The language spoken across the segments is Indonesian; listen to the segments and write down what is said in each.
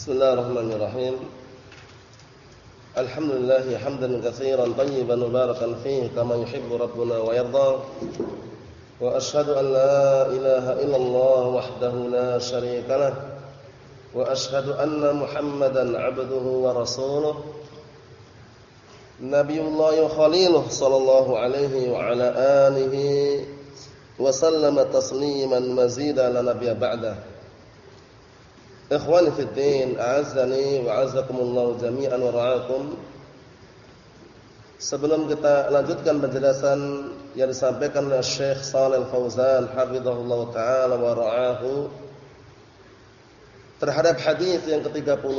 Bismillahirrahmanirrahim. Alhamdulillah hamdan katsiran tayyiban mubarakan fihi kama yuhibbu rabbuna wa yarda. Wa ashhadu an la ilaha illallah wahdahu la syarika lah. Wa ashhadu anna Muhammadan 'abduhu wa rasuluh. Nabiyullah wa khaliluh sallallahu alaihi wa ala alihi wa sallama tasliman mazida la nabiyya ba'dahu. Ikhwani fi din, a'azzani wa a'azzakumullah jami'an wa ra'akum. Sebelum kita lanjutkan penjelasan yang disampaikan oleh Syekh Shalal Fauzan hafizahullah taala wa ra'ahu terhadap hadis yang ke-30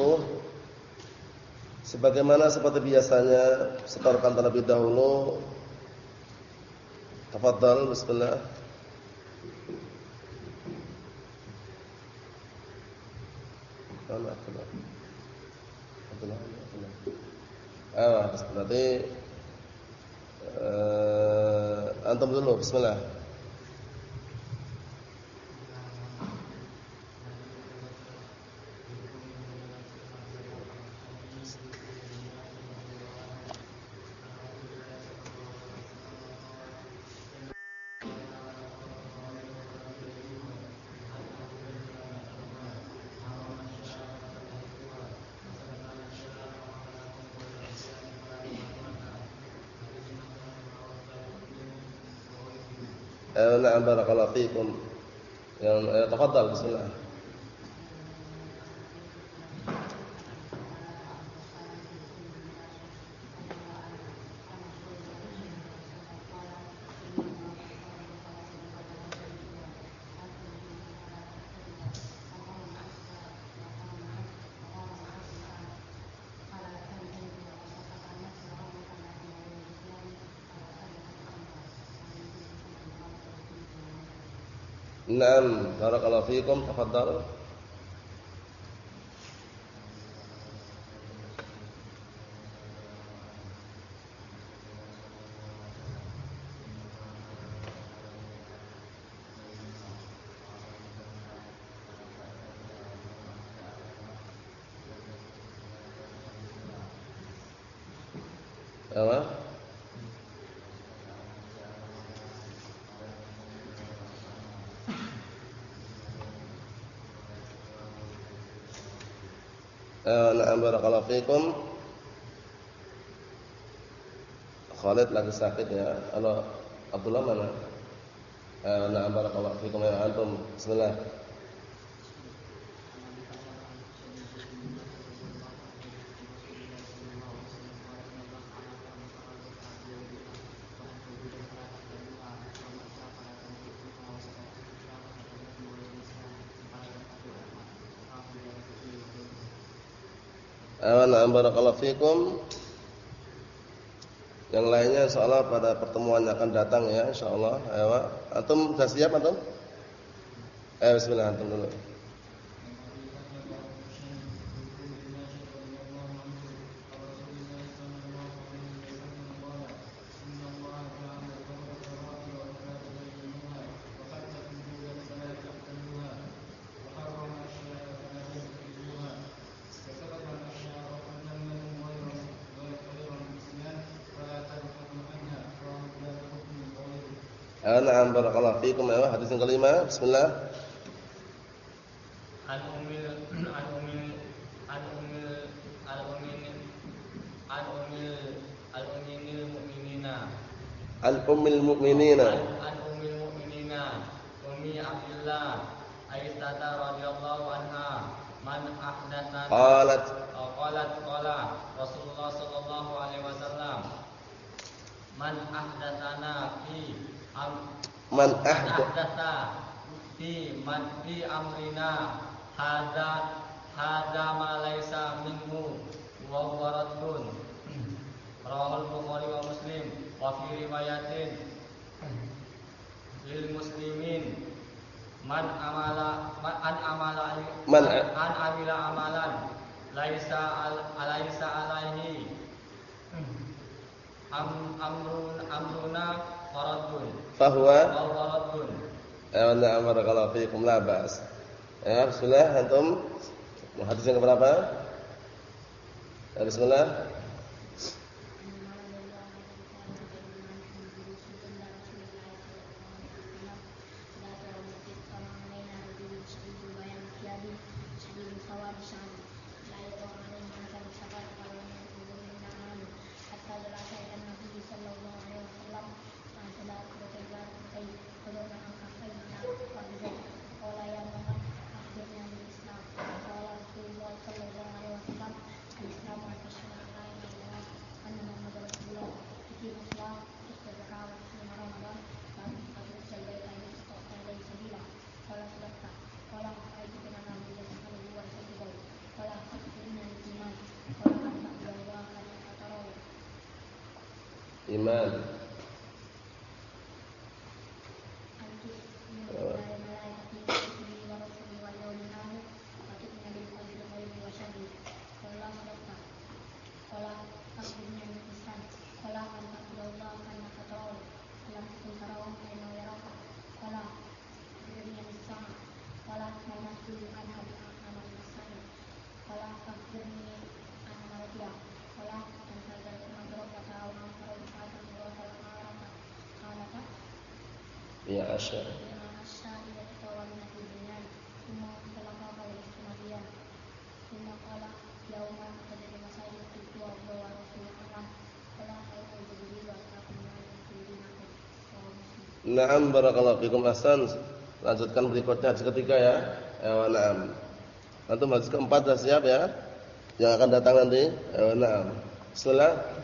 sebagaimana seperti biasanya setorkan terlebih dahulu. Tafadhal bismillah. Abdullah Abdullah Abdullah Abdullah Ah, berarti uh, antum dulu bismillah na'am barakallahu fikum. Yang eh, tafadhal bismillah. Naam, barakallahu fiikum, tafadhal. Apa? Na'am barakallahu fikum. Khalid lagi sakit ya. Kalau Abdullah mana? Eh, na'am barakallahu fikum ya antum. Bismillah. Awana barakallahu fikum. Yang lainnya insyaallah pada pertemuan yang akan datang ya insyaallah. Ayo, antum sudah siap antum? Eh bismillah antum dulu. Na'am barakallahu fiikum. Ya, hadis yang kelima. Bismillah. An umil an umil an umil an umil an umil al umil mu'minina. Al ummil mu'minina. An umil mu'minina. Ummi Abdullah Aisyah radhiyallahu anha man ahdatsana Qalat qalat qala Rasulullah sallallahu alaihi wasallam man ahdatsana fi man ahdatha fi man fi amrina hadza hadza ma laisa minhu wa waradun rawahul bukhari wa muslim wa fi riwayatin lil muslimin man amala man an amala man an amila amalan laisa al alaisa alaihi am amrun amruna faradun fahuwa faradun Ayo na'am barakallahu fiikum la ba'as. Ya, bismillah antum Hadis yang berapa? Ya, bismillah. Naam barakallahu fikum ahsan. Lanjutkan berikutnya hadis ketiga ya. Ya naam. Antum hadis keempat sudah siap ya? Yang akan datang nanti. Ya naam. Bismillah.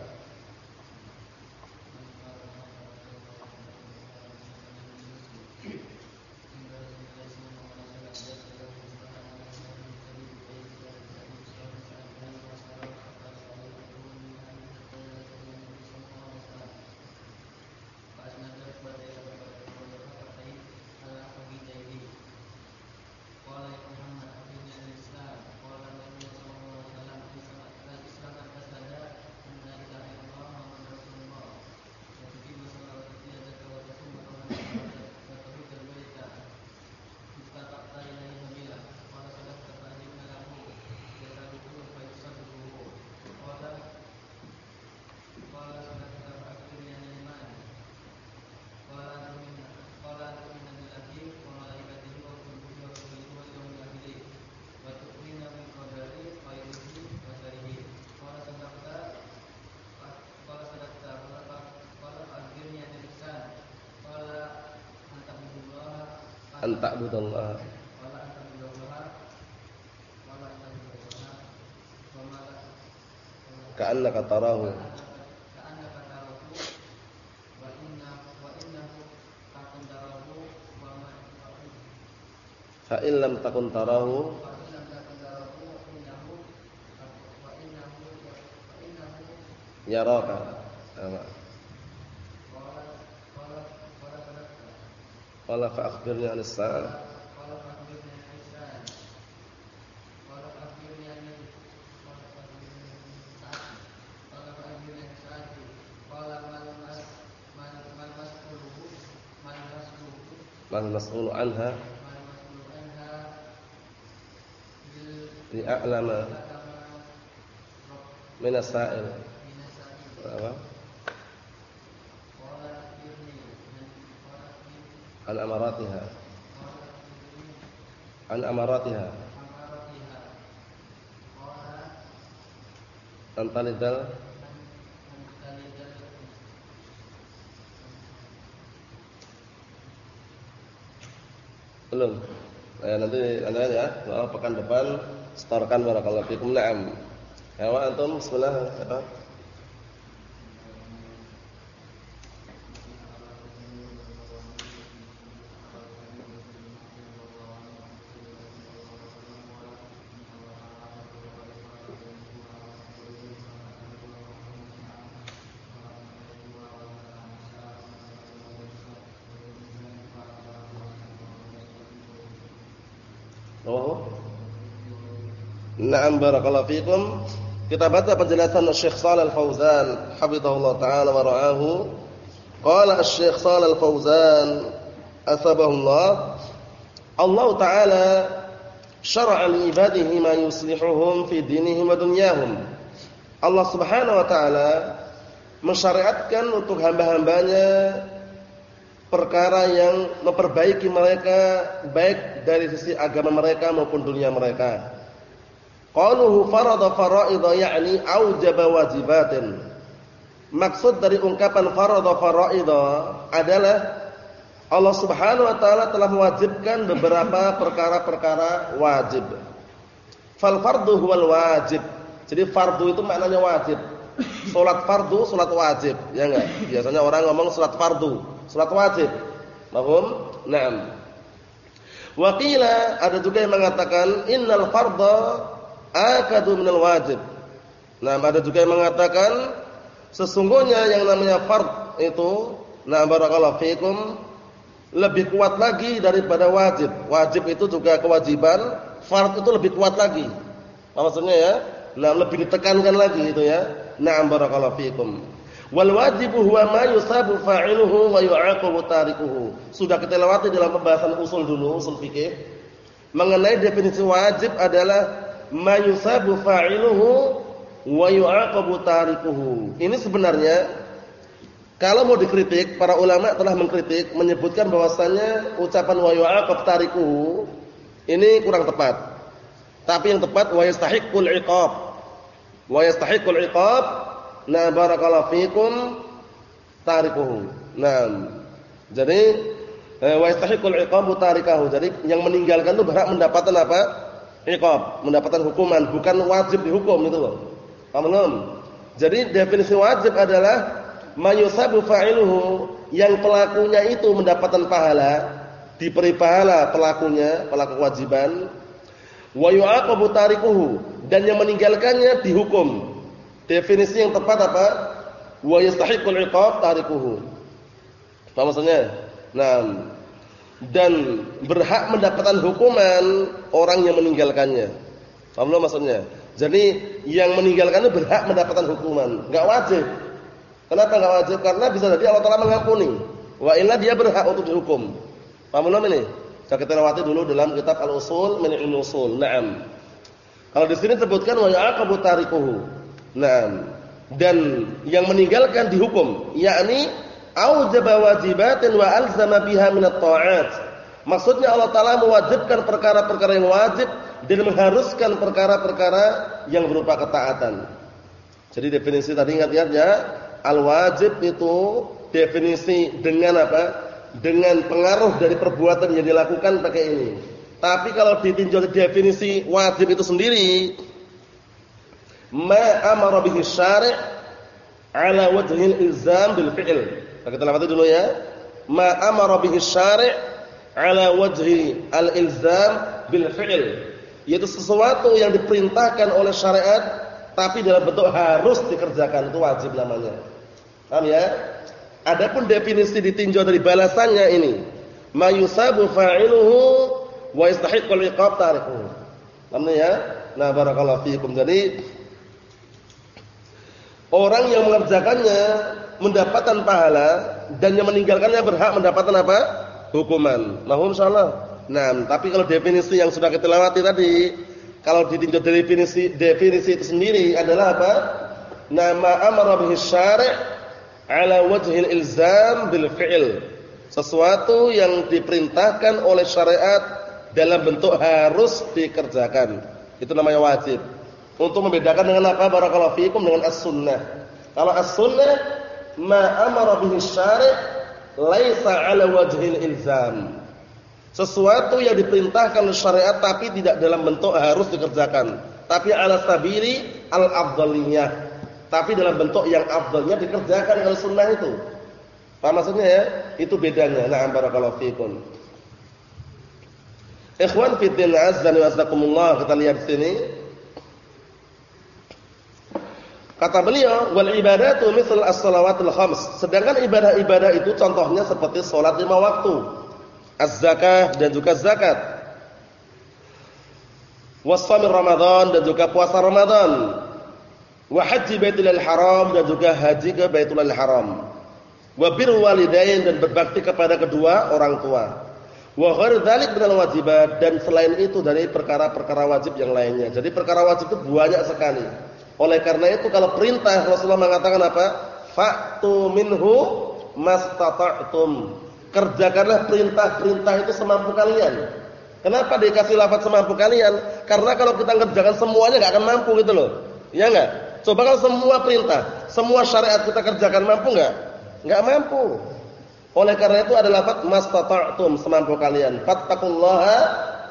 An ta'budallah ka'annaka tarahu fa in lam takun tarahu yaraka Qala fa akhbirni 'an as-sa'ah. Man mas'ulu anha bi a'lama min as-sa'il. Apa? An amaratiha an amaratiha talidal belum. Ya, nanti anda ya. Pekan depan setorkan barakallahu fikum. Na'am. Ya antum bismillah barakallahu fikum. Kita baca penjelasan Syekh Shalal Fauzan, hafizahullah taala wa ra'ahu. Qala Syekh Shalal Fauzan, asbahullah, Allah taala syara'a li ibadihi ma yuslihuhum fi dinihim wa dunyahum. Allah Subhanahu wa taala mensyariatkan untuk hamba-hambanya perkara yang memperbaiki mereka baik dari sisi agama mereka maupun dunia mereka. Qaluhu farada fara'idha ya'ni aujaba wajibatin. Maksud dari ungkapan farada fara'idha adalah Allah Subhanahu wa taala telah mewajibkan beberapa perkara-perkara wajib. Fal fardu huwal wajib. Jadi fardu itu maknanya wajib. Salat fardu, salat wajib, ya enggak? Biasanya orang ngomong salat fardu, salat wajib. Paham? Naam. Wa ada juga yang mengatakan innal fardha akadu minal wajib. Nah, ada juga yang mengatakan sesungguhnya yang namanya fard itu nah barakallahu fikum lebih kuat lagi daripada wajib. Wajib itu juga kewajiban, fard itu lebih kuat lagi. Maksudnya ya? Nah, lebih ditekankan lagi itu ya. Na'am barakallahu fikum. Wal wajibu huwa ma yusabu fa'iluhu wa yu'aqabu tarikuhu. Sudah kita lewati dalam pembahasan usul dulu, usul fikih. Mengenai definisi wajib adalah ma yusabu fa'iluhu wa yu'aqabu tarikuhu. Ini sebenarnya kalau mau dikritik, para ulama telah mengkritik menyebutkan bahwasannya ucapan wa yu'aqab tarikuhu ini kurang tepat. Tapi yang tepat wa yastahiqqul iqab wa yastahiqul iqab na barakallahu fikum tarikuhu. Nah, jadi eh, wa yastahiqul iqabu tarikahu. Jadi yang meninggalkan itu berhak mendapatkan apa? Iqab, mendapatkan hukuman, bukan wajib dihukum itu loh. Paham? Jadi definisi wajib adalah mayusabu fa'iluhu yang pelakunya itu mendapatkan pahala, diberi pahala pelakunya, pelaku kewajiban wa yu'aqabu tarikuhu dan yang meninggalkannya dihukum. Definisi yang tepat apa? Wa yastahiqul iqab tarikuhu. Apa maksudnya? Nah, dan berhak mendapatkan hukuman orang yang meninggalkannya. Paham belum maksudnya? Jadi yang meninggalkannya berhak mendapatkan hukuman, enggak wajib. Kenapa enggak wajib? Karena bisa jadi Allah Taala mengampuni. Wa illa dia berhak untuk dihukum. Paham belum ini? Kita kita lewati dulu dalam kitab Al-Usul min Al-Usul. Naam. Kalau di sini disebutkan wa ya'aqabu tarikuhu. Naam. Dan yang meninggalkan dihukum, yakni aujaba wajibatin wa alzama biha min at-ta'at. Maksudnya Allah taala mewajibkan perkara-perkara yang wajib dan mengharuskan perkara-perkara yang berupa ketaatan. Jadi definisi tadi ingat-ingat ya, al-wajib itu definisi dengan apa? dengan pengaruh dari perbuatan yang dilakukan pakai ini. Tapi kalau ditinjau definisi wajib itu sendiri, ma amara bihi syari' ala wajhil ilzam bil fi'l. Kita lihat dulu ya. Ma amara bihi syari' ala wajhi al ilzam bil fi'l. Yaitu sesuatu yang diperintahkan oleh syariat tapi dalam bentuk harus dikerjakan itu wajib namanya. Paham ya? Adapun definisi ditinjau dari balasannya ini, mayusabu fa'iluhu wa yastahiqqul iqab tarikuhu. Paham ya? Nah, barakallahu fiikum. Jadi orang yang mengerjakannya mendapatkan pahala dan yang meninggalkannya berhak mendapatkan apa? Hukuman. Nah, insyaallah. Nah, tapi kalau definisi yang sudah kita lewati tadi, kalau ditinjau dari definisi definisi itu sendiri adalah apa? Nama amara bihi syari' ala wajhil ilzam bil fi'il. Sesuatu yang diperintahkan oleh syariat dalam bentuk harus dikerjakan. Itu namanya wajib. Untuk membedakan dengan apa barakallahu fikum dengan as-sunnah. Kalau as-sunnah ma amara bihi syari' laisa ala wajhil ilzam. Sesuatu yang diperintahkan syariat tapi tidak dalam bentuk harus dikerjakan, tapi ala sabili al-afdhaliyah tapi dalam bentuk yang afdalnya dikerjakan kalau sunnah itu. Apa maksudnya ya? Itu bedanya. Na'am barakallahu fikum. Ikhwan fi din azza wa jazakumullah kita lihat sini. Kata beliau, wal ibadatu misal as-salawatul khams. Sedangkan ibadah-ibadah itu contohnya seperti salat lima waktu, az-zakah dan juga zakat. Wasfamir Ramadan dan juga puasa Ramadan wa haji Baitullah Haram dan juga haji ke Baitullah Haram. Wa birrul walidain dan berbakti kepada kedua orang tua. Wa ghair dzalik minal wajibat dan selain itu dari perkara-perkara wajib yang lainnya. Jadi perkara wajib itu banyak sekali. Oleh karena itu kalau perintah Rasulullah mengatakan apa? Fa'tu minhu mastata'tum. Kerjakanlah perintah-perintah itu semampu kalian. Kenapa dikasih lafaz semampu kalian? Karena kalau kita kerjakan semuanya enggak akan mampu gitu loh. Iya enggak? Coba kalau semua perintah, semua syariat kita kerjakan mampu enggak? Enggak mampu. Oleh karena itu adalah lafaz mastata'tum semampu kalian. Fattaqullaha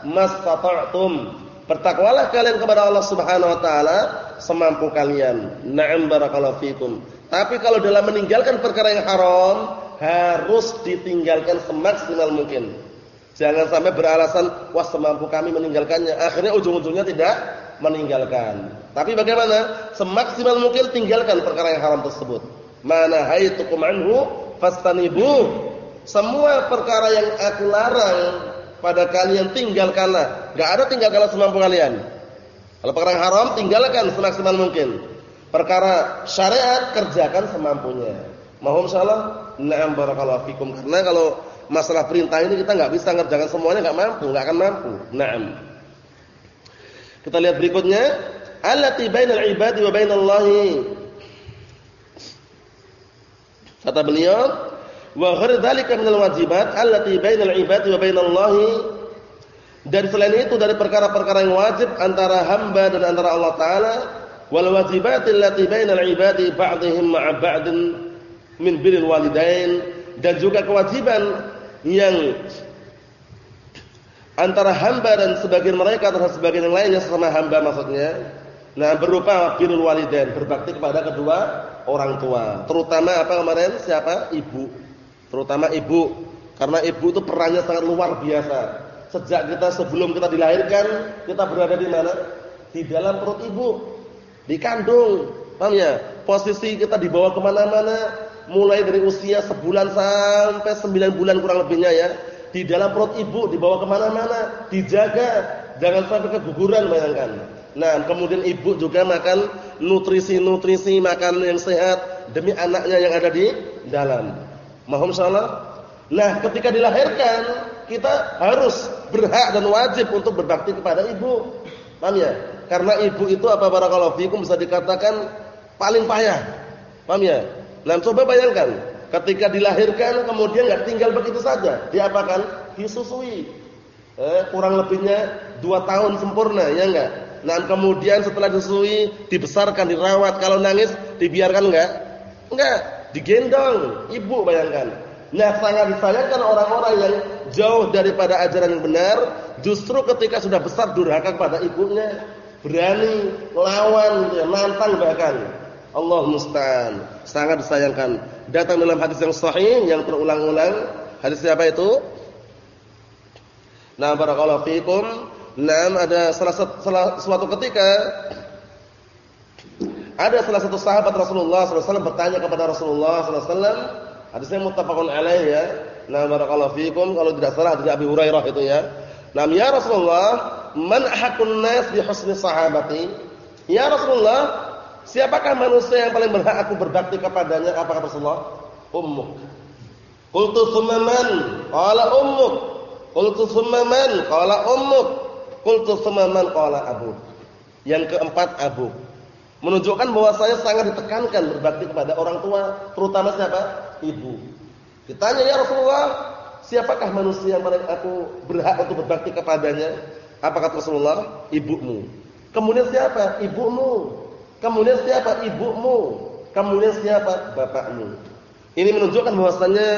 mastata'tum. Bertakwalah kalian kepada Allah Subhanahu wa taala semampu kalian. Na'am barakallahu fikum. Tapi kalau dalam meninggalkan perkara yang haram, harus ditinggalkan semaksimal mungkin. Jangan sampai beralasan, wah semampu kami meninggalkannya. Akhirnya ujung-ujungnya tidak meninggalkan. Tapi bagaimana? Semaksimal mungkin tinggalkan perkara yang haram tersebut. Mana haitukum anhu fastanibu. Semua perkara yang aku larang pada kalian tinggalkanlah. Enggak ada tinggalkanlah semampu kalian. Kalau perkara haram tinggalkan semaksimal mungkin. Perkara syariat kerjakan semampunya. Mohon insyaallah. Na'am barakallahu fikum. Karena kalau masalah perintah ini kita enggak bisa ngerjakan semuanya enggak mampu, enggak akan mampu. Naam. Kita lihat berikutnya, allati bainal ibadi wa bainallahi Kata beliau, wa ghair dzalika minal wajibat allati bainal ibadi wa bainallahi dan selain itu dari perkara-perkara yang wajib antara hamba dan antara Allah taala wal wajibatil lati bainal ibadi ba'dihim ma'a ba'din min birril walidain dan juga kewajiban yang antara hamba dan sebagian mereka terhadap sebagian yang lainnya sesama hamba maksudnya Nah, berupa birrul walidain, berbakti kepada kedua orang tua. Terutama apa kemarin? Siapa? Ibu. Terutama ibu. Karena ibu itu perannya sangat luar biasa. Sejak kita sebelum kita dilahirkan, kita berada di mana? Di dalam perut ibu. Dikandung. Paham ya? Posisi kita dibawa ke mana-mana. Mulai dari usia sebulan sampai sembilan bulan kurang lebihnya ya. Di dalam perut ibu, dibawa ke mana-mana. Dijaga. Jangan sampai keguguran bayangkan. Nah, kemudian ibu juga makan nutrisi-nutrisi makan yang sehat demi anaknya yang ada di dalam. Mohon salah. Nah, ketika dilahirkan, kita harus berhak dan wajib untuk berbakti kepada ibu. Paham ya? Karena ibu itu apa barakallahu fikum bisa dikatakan paling payah. Paham ya? Nah, coba bayangkan, ketika dilahirkan kemudian enggak tinggal begitu saja. Diapakan? Disusui. Eh, kurang lebihnya 2 tahun sempurna, ya enggak? Nah kemudian setelah disusui, dibesarkan, dirawat. Kalau nangis, dibiarkan enggak? Enggak, digendong. Ibu bayangkan. Nah sangat disayangkan orang-orang yang jauh daripada ajaran yang benar, justru ketika sudah besar durhaka kepada ibunya, berani ya, nantang bahkan. Allah musta'an. Sangat disayangkan. Datang dalam hadis yang sahih yang terulang-ulang. Hadis siapa itu? Nah, barakallahu fikum. Nah, ada salah, salah suatu ketika ada salah satu sahabat Rasulullah SAW bertanya kepada Rasulullah SAW. Hadisnya muttafaqun alaih ya. Nah, barakallahu fikum kalau tidak salah dari Abi Hurairah itu ya. Nah, ya Rasulullah, man ahakun nas bi husni sahabati? Ya Rasulullah, siapakah manusia yang paling berhak aku berbakti kepadanya? Apa kata Rasulullah? Ummuk. Qultu thumma man? Qala ummuk. Qultu thumma man? Qala ummuk. Qultu man Abu. Yang keempat Abu. Menunjukkan bahwa saya sangat ditekankan berbakti kepada orang tua, terutama siapa? Ibu. Ditanya ya Rasulullah, siapakah manusia yang paling aku berhak untuk berbakti kepadanya? Apa kata Rasulullah? Ibumu. Kemudian siapa? Ibumu. Kemudian siapa? Ibumu. Kemudian siapa? Bapakmu. Ini menunjukkan bahwasannya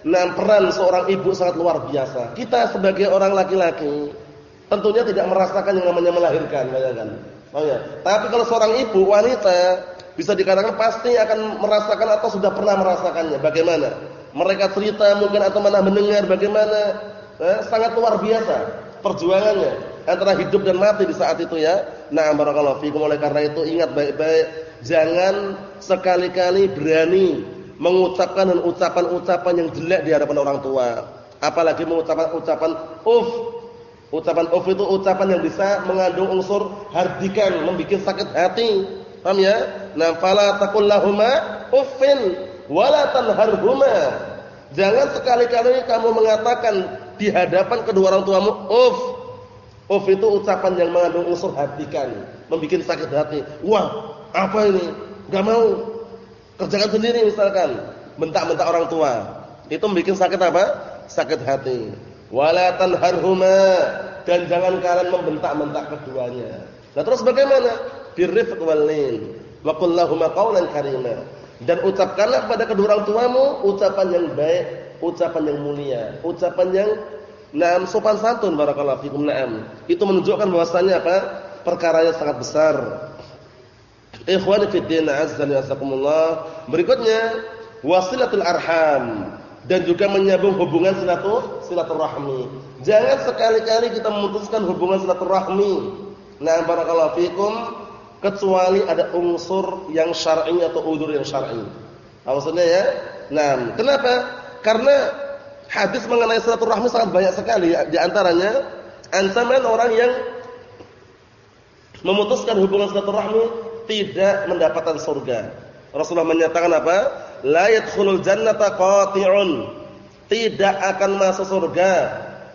nah peran seorang ibu sangat luar biasa. Kita sebagai orang laki-laki tentunya tidak merasakan yang namanya melahirkan, bayangkan. Oh ya. Tapi kalau seorang ibu wanita bisa dikatakan pasti akan merasakan atau sudah pernah merasakannya. Bagaimana? Mereka cerita mungkin atau mana mendengar bagaimana eh, sangat luar biasa perjuangannya antara hidup dan mati di saat itu ya. Nah, barakallahu fikum oleh karena itu ingat baik-baik jangan sekali-kali berani mengucapkan dan ucapan-ucapan yang jelek di hadapan orang tua. Apalagi mengucapkan ucapan uf Ucapan uf itu ucapan yang bisa mengandung unsur hardikan, membuat sakit hati. Paham ya? Nah, fala taqul lahumā uffin wala tanharhumā. Jangan sekali-kali kamu mengatakan di hadapan kedua orang tuamu, uf. Uf itu ucapan yang mengandung unsur hatikan, membuat sakit hati. Wah, apa ini? Gak mau. Kerjakan sendiri misalkan. Bentak-bentak orang tua. Itu membuat sakit apa? Sakit hati. Wala tanharhuma dan jangan kalian membentak-bentak keduanya. Nah terus bagaimana? Birrifq wal lin. Wa qul qawlan karima. Dan ucapkanlah pada kedua orang tuamu ucapan yang baik, ucapan yang mulia, ucapan yang Naam sopan santun barakallahu fikum na'am. Itu menunjukkan bahwasanya apa? Perkara yang sangat besar. Ikhwani fi din azza wa. Berikutnya wasilatul arham dan juga menyambung hubungan silaturahmi. Jangan sekali-kali kita memutuskan hubungan silaturahmi. Nah, barakallahu fikum kecuali ada unsur yang syar'i atau udur yang syar'i. Maksudnya ya? Nah, kenapa? Karena hadis mengenai silaturahmi sangat banyak sekali di antaranya ancaman orang yang memutuskan hubungan silaturahmi tidak mendapatkan surga. Rasulullah menyatakan apa? La yadkhulul jannata qati'un. Tidak akan masuk surga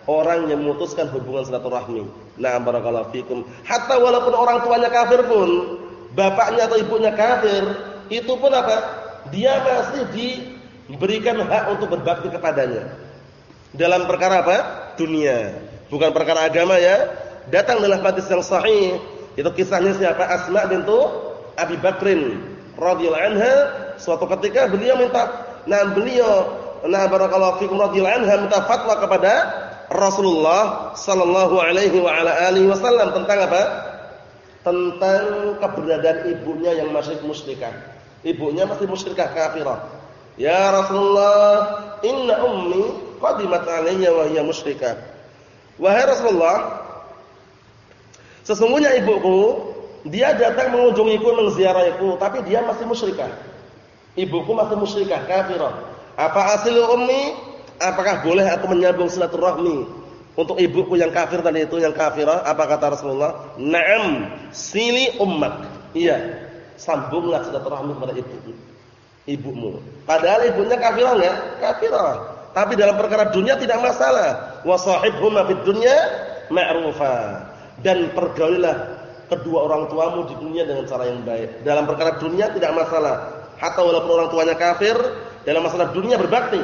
orang yang memutuskan hubungan silaturahmi. Nah, barakallahu fikum. Hatta walaupun orang tuanya kafir pun, bapaknya atau ibunya kafir, itu pun apa? Dia masih diberikan hak untuk berbakti kepadanya. Dalam perkara apa? Dunia. Bukan perkara agama ya. Datang dalam hadis yang sahih, itu kisahnya siapa? Asma bintu Abi Bakrin radhiyallahu anha suatu ketika beliau minta nah beliau nah barakallahu fikum radhiyallahu anha minta fatwa kepada Rasulullah sallallahu alaihi wa ala alihi wasallam tentang apa? Tentang keberadaan ibunya yang masih musyrikah. Ibunya masih musyrikah kafirah. Ya Rasulullah, inna ummi qadimat alayya wa hiya musyrikah. Wahai Rasulullah, sesungguhnya ibuku dia datang mengunjungiku, mengziarahiku, tapi dia masih musyrikah. Ibuku masih musyrikah, kafirah. Apa asli ummi? Apakah boleh aku menyambung silaturahmi untuk ibuku yang kafir tadi itu yang kafirah? Apa kata Rasulullah? Naam, sili ummak. Iya, sambunglah silaturahmi kepada ibumu. Ibumu. Padahal ibunya kafirah enggak? Kafirah. Tapi dalam perkara dunia tidak masalah. Wa sahibhuma fid dunya ma'rufa. Dan pergaulilah kedua orang tuamu di dunia dengan cara yang baik. Dalam perkara dunia tidak masalah. Hatta walaupun orang tuanya kafir, dalam masalah dunia berbakti.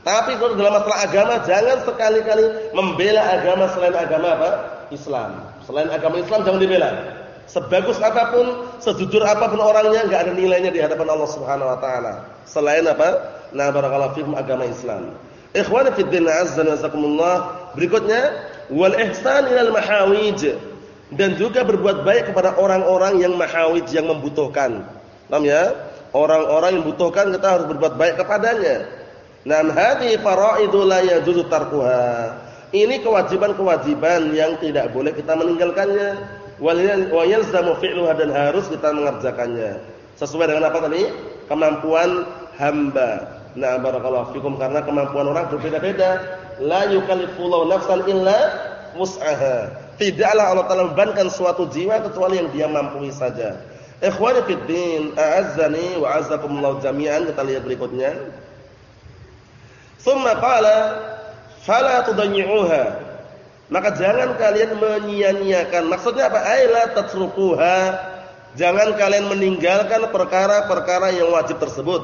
Tapi kalau dalam masalah agama jangan sekali-kali membela agama selain agama apa? Islam. Selain agama Islam jangan dibela. Sebagus apa pun, sejujur apa pun orangnya enggak ada nilainya di hadapan Allah Subhanahu wa taala. Selain apa? Na barakallahu fikum agama Islam. Ikhwani fid din azza wa jazakumullah. Berikutnya wal ihsan ilal mahawij dan juga berbuat baik kepada orang-orang yang mahawij yang membutuhkan. Paham ya? Orang-orang yang membutuhkan kita harus berbuat baik kepadanya. Nam hadhi faraidu la yajuzu tarkuha. Ini kewajiban-kewajiban yang tidak boleh kita meninggalkannya. Wa yalzamu fi'luha dan harus kita mengerjakannya. Sesuai dengan apa tadi? Kemampuan hamba. Nah, barakallahu fikum karena kemampuan orang berbeda-beda. La yukallifullahu nafsan illa wus'aha. Tidaklah Allah Taala membebankan suatu jiwa kecuali yang dia mampu saja. Ikhwani fid din, a'azzani wa a'azzakumullah jami'an. Kita lihat berikutnya. Tsumma qala fala tudayyi'uha. Maka jangan kalian menyia-nyiakan. Maksudnya apa? Aila tatrukuha. Jangan kalian meninggalkan perkara-perkara yang wajib tersebut.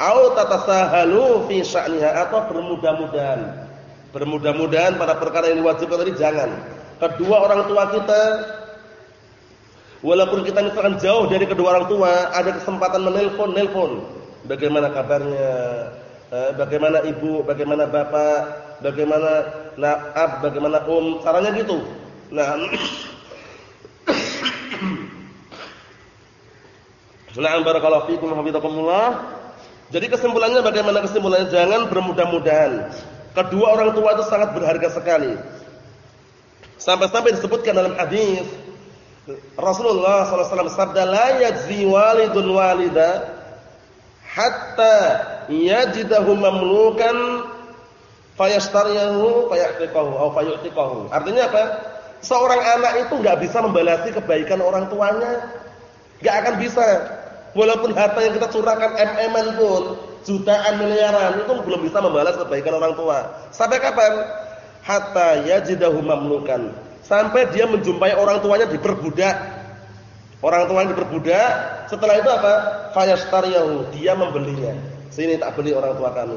Au tatasahalu fi sya'niha atau bermudah-mudahan. Bermudah-mudahan pada perkara yang diwajibkan tadi jangan kedua orang tua kita walaupun kita misalkan jauh dari kedua orang tua ada kesempatan menelpon nelpon bagaimana kabarnya eh, bagaimana ibu bagaimana bapak bagaimana naab bagaimana um caranya gitu nah Nah, barakallahu fikum hafizakumullah. Jadi kesimpulannya bagaimana kesimpulannya? Jangan bermudah-mudahan. Kedua orang tua itu sangat berharga sekali. Sampai-sampai disebutkan dalam hadis Rasulullah SAW sabda la yajzi walidun walida hatta yajidahu mamlukan fayashtariyahu fayahtiqahu atau fayu'tiqahu. Artinya apa? Seorang anak itu enggak bisa membalasi kebaikan orang tuanya. Enggak akan bisa. Walaupun harta yang kita curahkan mm pun jutaan miliaran itu belum bisa membalas kebaikan orang tua. Sampai kapan? Hatta yajidahu mamlukan. Sampai dia menjumpai orang tuanya diperbudak. Orang tuanya diperbudak, setelah itu apa? Fayastariyahu, dia membelinya. Sini tak beli orang tua kami.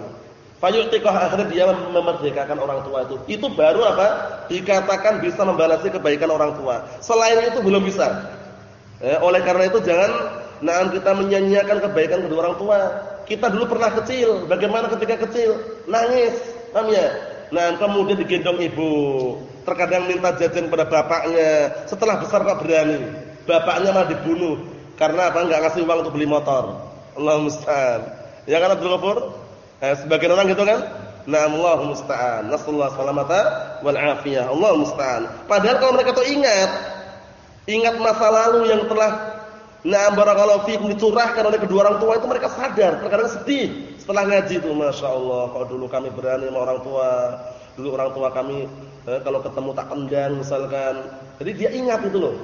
Fayu'tiqah akhirnya dia memerdekakan orang tua itu. Itu baru apa? Dikatakan bisa membalasi kebaikan orang tua. Selain itu belum bisa. Eh, oleh karena itu jangan nah kita menyanyiakan kebaikan kedua orang tua. Kita dulu pernah kecil, bagaimana ketika kecil? Nangis, paham ya? Nah, kemudian digendong ibu, terkadang minta jajan pada bapaknya. Setelah besar kok berani. Bapaknya malah dibunuh karena apa? Enggak ngasih uang untuk beli motor. Allah musta'an. Ya kan Abdul Ghafur? Eh, sebagian orang gitu kan? Nah, Allah musta'an. Nasallahu salamata wal afiyah. Allah musta'an. Padahal kalau mereka tuh ingat, ingat masa lalu yang telah Nah, barakallahu fiikum dicurahkan oleh kedua orang tua itu mereka sadar, terkadang sedih setelah ngaji itu, masya Allah. Kalau dulu kami berani sama orang tua, dulu orang tua kami eh, kalau ketemu tak kendang misalkan. Jadi dia ingat itu loh.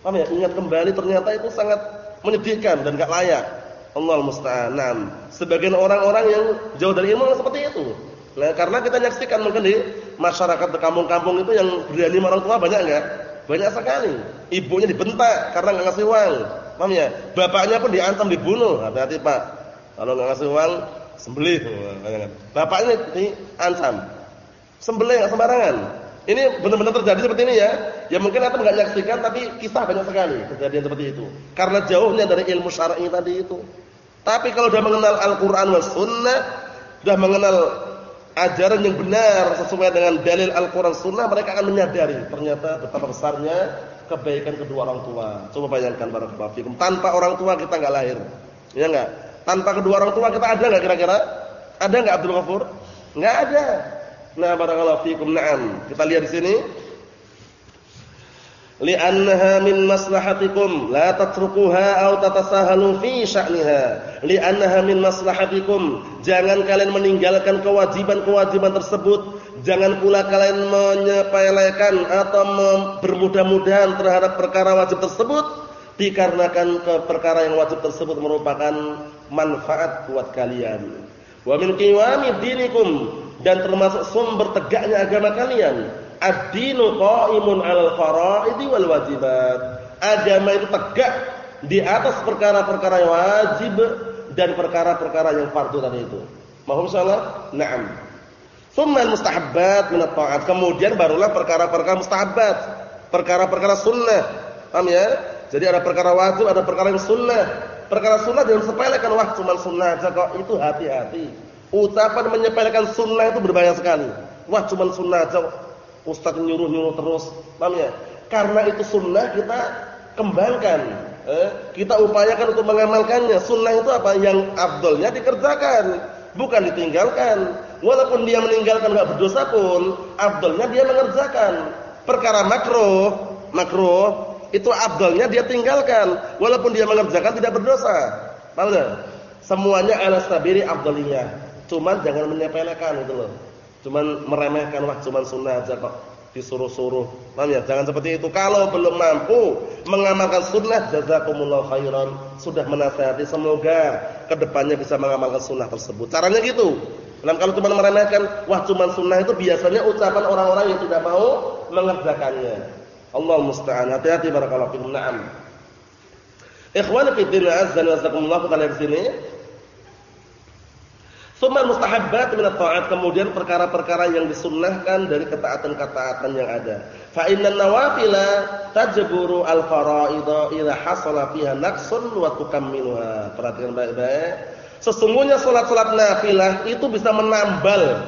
Paham ya? Ingat kembali ternyata itu sangat menyedihkan dan enggak layak. Allah musta'an. Sebagian orang-orang yang jauh dari ilmu seperti itu. Nah, karena kita nyaksikan mungkin di masyarakat di kampung-kampung itu yang berani orang tua banyak enggak? Banyak sekali. Ibunya dibentak karena enggak ngasih uang. Paham ya? Bapaknya pun diancam dibunuh. Hati-hati, Pak. Kalau enggak ngasih uang, sembelih. Bapaknya diancam. Sembelih enggak sembarangan. Ini benar-benar terjadi seperti ini ya. Ya mungkin kita enggak nyaksikan tapi kisah banyak sekali kejadian seperti itu. Karena jauhnya dari ilmu syar'i tadi itu. Tapi kalau sudah mengenal Al-Qur'an was sunnah, sudah mengenal ajaran yang benar sesuai dengan dalil Al-Qur'an sunnah, mereka akan menyadari ternyata betapa besarnya kebaikan kedua orang tua. Coba bayangkan barakallahu fikum, tanpa orang tua kita enggak lahir. Ya enggak? Tanpa kedua orang tua kita ada enggak kira-kira? Ada enggak Abdul Ghafur? Enggak ada. Nah, barakallahu fikum. Naam. Kita lihat di sini. Li'annaha min maslahatikum la tatrukuha aw tatasahalu fi sya'niha. Li'annaha min maslahatikum. Jangan kalian meninggalkan kewajiban-kewajiban tersebut. Jangan pula kalian menyepelekan atau bermudah-mudahan terhadap perkara wajib tersebut dikarenakan ke perkara yang wajib tersebut merupakan manfaat buat kalian. Wa min qiwami dinikum dan termasuk sumber tegaknya agama kalian. Ad-dinu qa'imun 'alal fara'idi wal wajibat. Agama itu tegak di atas perkara-perkara yang wajib dan perkara-perkara yang fardu tadi itu. Mohon salah? Naam. Tsumma mustahabbat min at-ta'at. Kemudian barulah perkara-perkara mustahabbat, perkara-perkara sunnah. Paham ya? Jadi ada perkara wajib, ada perkara yang sunnah. Perkara sunnah jangan sepelekan wah cuma sunnah aja kok. Itu hati-hati. Ucapan menyepelekan sunnah itu berbahaya sekali. Wah cuma sunnah aja. Ustaz nyuruh-nyuruh terus. Paham ya? Karena itu sunnah kita kembangkan. Eh, kita upayakan untuk mengamalkannya. Sunnah itu apa? Yang abdolnya dikerjakan. Bukan ditinggalkan. Walaupun dia meninggalkan enggak berdosa pun, abdolnya dia mengerjakan. Perkara makruh, makruh itu abdolnya dia tinggalkan. Walaupun dia mengerjakan tidak berdosa. Paham? Semuanya ala sabiri abdoliyah. Cuman jangan menyepelekan itu loh. Cuman meremehkan wah cuman sunnah aja kok disuruh-suruh. Paham ya? Jangan seperti itu. Kalau belum mampu mengamalkan sunnah jazakumullah khairan. Sudah menasihati semoga ke depannya bisa mengamalkan sunnah tersebut. Caranya gitu. Dan kalau cuma meremehkan wah cuman sunnah itu biasanya ucapan orang-orang yang tidak mau mengerjakannya. Allah musta'an. Hati-hati barakallahu fikum. Naam. Ikhwani fi azza wa jazakumullah kita lihat sini. Summa mustahabbat min at-ta'at kemudian perkara-perkara yang disunnahkan dari ketaatan-ketaatan yang ada. Fa innan nawafila tajburu al-fara'idha idza hasala fiha naqsun wa tukammiluha. Perhatikan baik-baik. Sesungguhnya salat-salat nafilah itu bisa menambal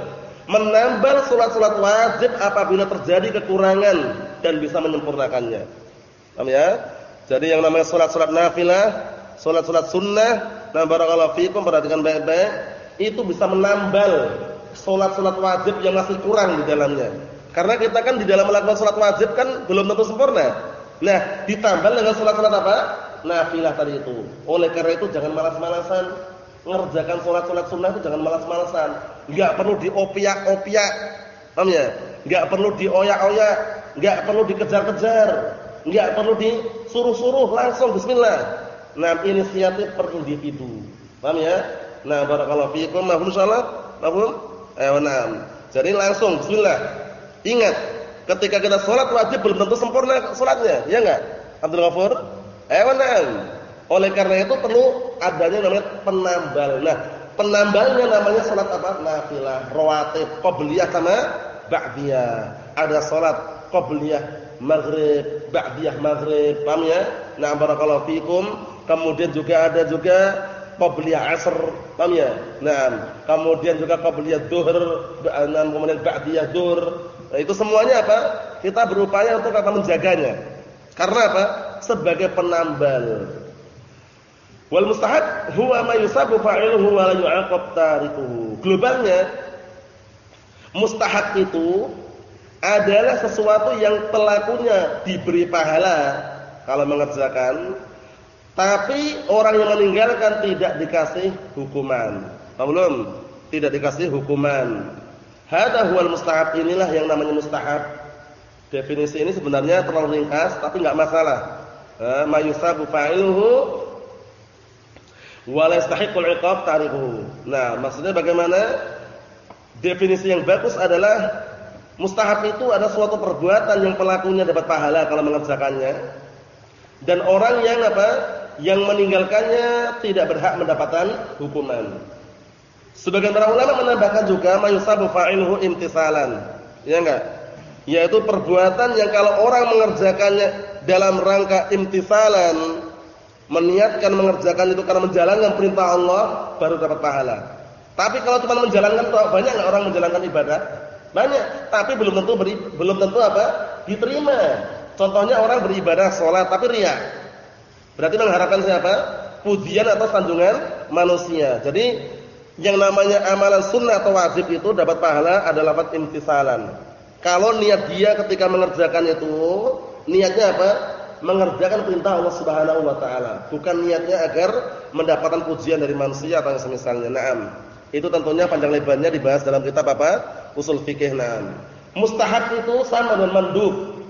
menambal salat-salat wajib apabila terjadi kekurangan dan bisa menyempurnakannya. Paham ya? Jadi yang namanya salat-salat nafilah, salat-salat sunnah, nah barakallahu fiikum perhatikan baik-baik itu bisa menambal sholat-sholat wajib yang masih kurang di dalamnya. Karena kita kan di dalam melakukan sholat wajib kan belum tentu sempurna. Nah, ditambal dengan sholat-sholat apa? Nafilah tadi itu. Oleh karena itu jangan malas-malasan. Ngerjakan sholat-sholat sunnah itu jangan malas-malasan. Enggak perlu diopiak-opiak. Paham ya? Enggak perlu dioyak-oyak. Enggak perlu dikejar-kejar. Enggak perlu disuruh-suruh langsung bismillah. Nah, inisiatif per individu. Paham ya? Nah, barakallahu fiikum. Mahfum salat? Mahfum? Ayo, nah. Jadi langsung bismillah. Ingat, ketika kita salat wajib belum tentu sempurna salatnya, ya enggak? Abdul Ghafur? Ayo. Oleh karena itu perlu adanya namanya penambal. Nah, penambalnya namanya salat apa? Nafilah, rawatib, qabliyah sama ba'diyah. Ada salat qabliyah maghrib, ba'diyah maghrib, paham ya? Nah, barakallahu fikum. Kemudian juga ada juga qabliyah asr, paham ya? Nah, kemudian juga qabliyah zuhur, nah, kemudian ba'diyah zuhur. Nah, itu semuanya apa? Kita berupaya untuk apa menjaganya. Karena apa? Sebagai penambal. Wal mustahab huwa ma yusabu fa'iluhu wa la yu'aqab tarikuhu. Globalnya mustahab itu adalah sesuatu yang pelakunya diberi pahala kalau mengerjakan, tapi orang yang meninggalkan tidak dikasih hukuman. Belum? Tidak dikasih hukuman. Hada huwal mustahab inilah yang namanya mustahab. Definisi ini sebenarnya terlalu ringkas tapi enggak masalah. Eh, mayusabu fa'iluhu wa la yastahiqul 'iqab. Nah, maksudnya bagaimana? Definisi yang bagus adalah Mustahab itu ada suatu perbuatan yang pelakunya dapat pahala kalau mengerjakannya. Dan orang yang apa? Yang meninggalkannya tidak berhak mendapatkan hukuman. Sebagian para ulama menambahkan juga mayusabu fa'iluhu imtisalan. Ya enggak? Yaitu perbuatan yang kalau orang mengerjakannya dalam rangka imtisalan, meniatkan mengerjakan itu karena menjalankan perintah Allah baru dapat pahala. Tapi kalau cuma menjalankan banyak enggak orang menjalankan ibadah? Banyak, tapi belum tentu beri, belum tentu apa? diterima. Contohnya orang beribadah sholat tapi riya. Berarti mengharapkan siapa? Pujian atau sanjungan manusia. Jadi yang namanya amalan sunnah atau wajib itu dapat pahala adalah lafaz imtisalan. Kalau niat dia ketika mengerjakan itu, niatnya apa? Mengerjakan perintah Allah Subhanahu wa taala, bukan niatnya agar mendapatkan pujian dari manusia atau semisalnya. Naam. Itu tentunya panjang lebarnya dibahas dalam kitab apa? Usul fikih. Nah, mustahab itu sama dengan mandub.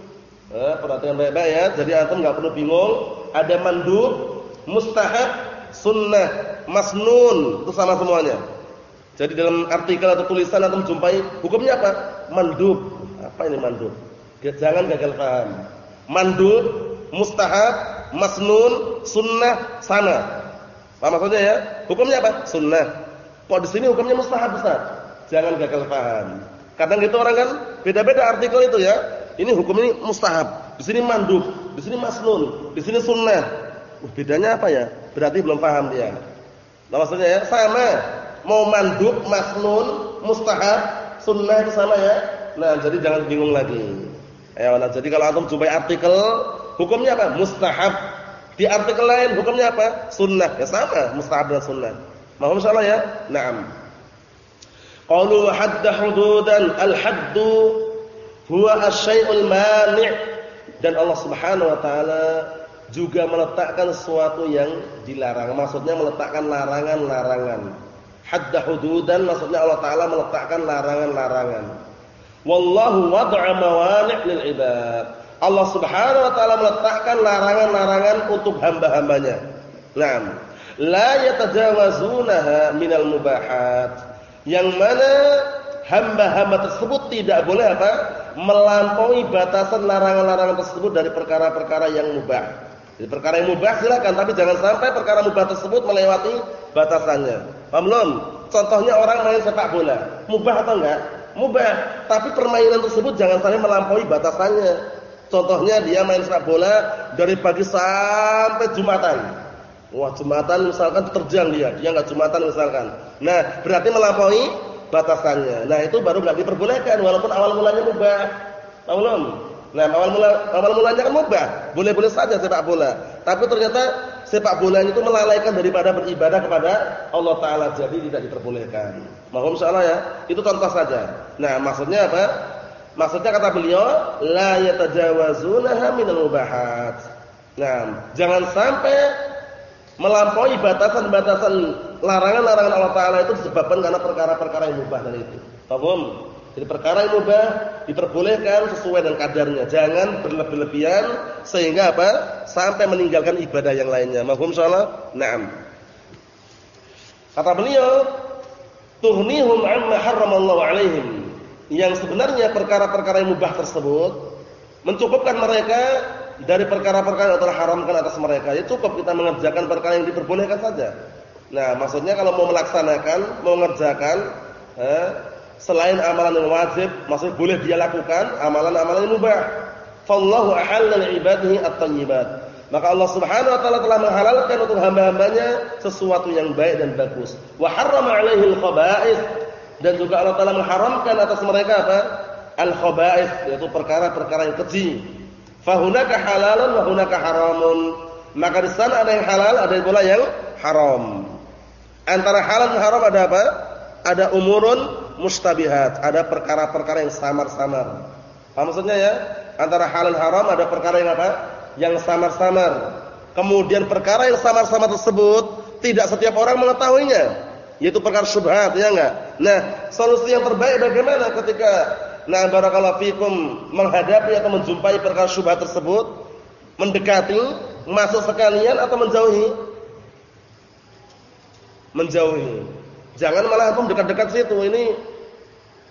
Eh, perhatikan baik-baik ya. Jadi antum enggak perlu bingung. Ada mandub, mustahab, sunnah, masnun, itu sama semuanya. Jadi dalam artikel atau tulisan antum jumpai hukumnya apa? Mandub. Apa ini mandub? Jangan gagal paham. Mandub, mustahab, masnun, sunnah, sana. Apa maksudnya ya? Hukumnya apa? Sunnah. Kok di sini hukumnya mustahab Ustaz? Jangan gagal paham. Kadang gitu orang kan beda-beda artikel itu ya. Ini hukum ini mustahab, di sini mandub, di sini masnun, di sini sunnah. Uh, bedanya apa ya? Berarti belum paham dia. Nah, maksudnya ya sama. Mau mandub, masnun, mustahab, sunnah itu sama ya. Nah, jadi jangan bingung lagi. Ya, nah, jadi kalau antum jumpai artikel hukumnya apa? Mustahab. Di artikel lain hukumnya apa? Sunnah. Ya sama, mustahab dan sunnah. Mohon salah ya? Naam. Qalu hadda hududan al-haddu huwa asy-syai'ul mani' dan Allah Subhanahu wa taala juga meletakkan sesuatu yang dilarang. Maksudnya meletakkan larangan-larangan. Hadda hududan maksudnya Allah taala meletakkan larangan-larangan. Wallahu wad'a mawani' lil ibad. Allah Subhanahu wa taala meletakkan larangan-larangan untuk hamba-hambanya. Naam la yatajawazunaha minal mubahat. Yang mana hamba-hamba tersebut tidak boleh apa? melampaui batasan larangan-larangan tersebut dari perkara-perkara yang mubah. Jadi perkara yang mubah silakan, tapi jangan sampai perkara mubah tersebut melewati batasannya. Paham belum? Contohnya orang main sepak bola, mubah atau enggak? Mubah, tapi permainan tersebut jangan sampai melampaui batasannya. Contohnya dia main sepak bola dari pagi sampai Jumatan. Wah, Jumatan misalkan terjang dia, dia enggak Jumatan misalkan. Nah, berarti melampaui batasannya. Nah, itu baru enggak diperbolehkan walaupun awal mulanya mubah. Belum. Nah, awal mula awal mulanya kan mubah. Boleh-boleh saja sepak bola. Tapi ternyata sepak bola itu melalaikan daripada beribadah kepada Allah taala jadi tidak diperbolehkan. Mohon salah ya. Itu contoh saja. Nah, maksudnya apa? Maksudnya kata beliau, la yatajawazunaha minal mubahat. Nah, jangan sampai melampaui batasan-batasan larangan-larangan Allah Taala itu disebabkan karena perkara-perkara yang mubah dari itu. Paham? Jadi perkara yang mubah diperbolehkan sesuai dengan kadarnya. Jangan berlebih-lebihan sehingga apa? Sampai meninggalkan ibadah yang lainnya. Mahum salah? Naam. Kata beliau, "Tuhnihum amma harramallahu alaihim." Yang sebenarnya perkara-perkara yang mubah tersebut mencukupkan mereka dari perkara-perkara yang telah haramkan atas mereka. Ya cukup kita mengerjakan perkara yang diperbolehkan saja. Nah, maksudnya kalau mau melaksanakan, mau mengerjakan eh, selain amalan yang wajib, maksudnya boleh dia lakukan amalan-amalan yang mubah. Fallahu ahalla li ibadihi at-thayyibat. Maka Allah Subhanahu wa taala telah menghalalkan untuk hamba-hambanya sesuatu yang baik dan bagus. Wa harrama 'alaihi al-khaba'ith dan juga Allah taala mengharamkan atas mereka apa? Al-khaba'ith yaitu perkara-perkara yang keji. Fahunaka halalun wa hunaka haramun. Maka di sana ada yang halal, ada pula yang haram. Antara halal dan haram ada apa? Ada umurun mustabihat, ada perkara-perkara yang samar-samar. Apa maksudnya ya? Antara halal haram ada perkara yang apa? Yang samar-samar. Kemudian perkara yang samar-samar tersebut tidak setiap orang mengetahuinya. Yaitu perkara syubhat, ya enggak? Nah, solusi yang terbaik bagaimana ketika nah barakallahu fikum menghadapi atau menjumpai perkara syubhat tersebut? Mendekati, masuk sekalian atau menjauhi? menjauhi. Jangan malah antum dekat-dekat situ. Ini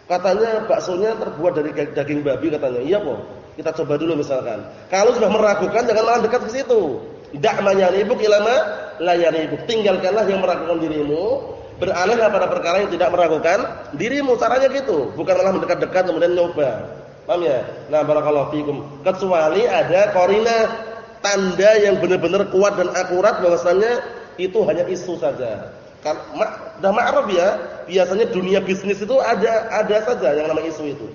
katanya baksonya terbuat dari daging babi katanya. Iya kok. Kita coba dulu misalkan. Kalau sudah meragukan jangan malah dekat ke situ. Dak manyanibuk ilama la yanibuk. Tinggalkanlah yang meragukan dirimu, beralihlah pada perkara yang tidak meragukan dirimu. Caranya gitu, bukan malah mendekat-dekat kemudian nyoba. Paham ya? Nah, barakallahu fikum. Kecuali ada korina tanda yang benar-benar kuat dan akurat bahwasanya itu hanya isu saja. Kan dah ma'ruf ya, biasanya dunia bisnis itu ada ada saja yang namanya isu itu.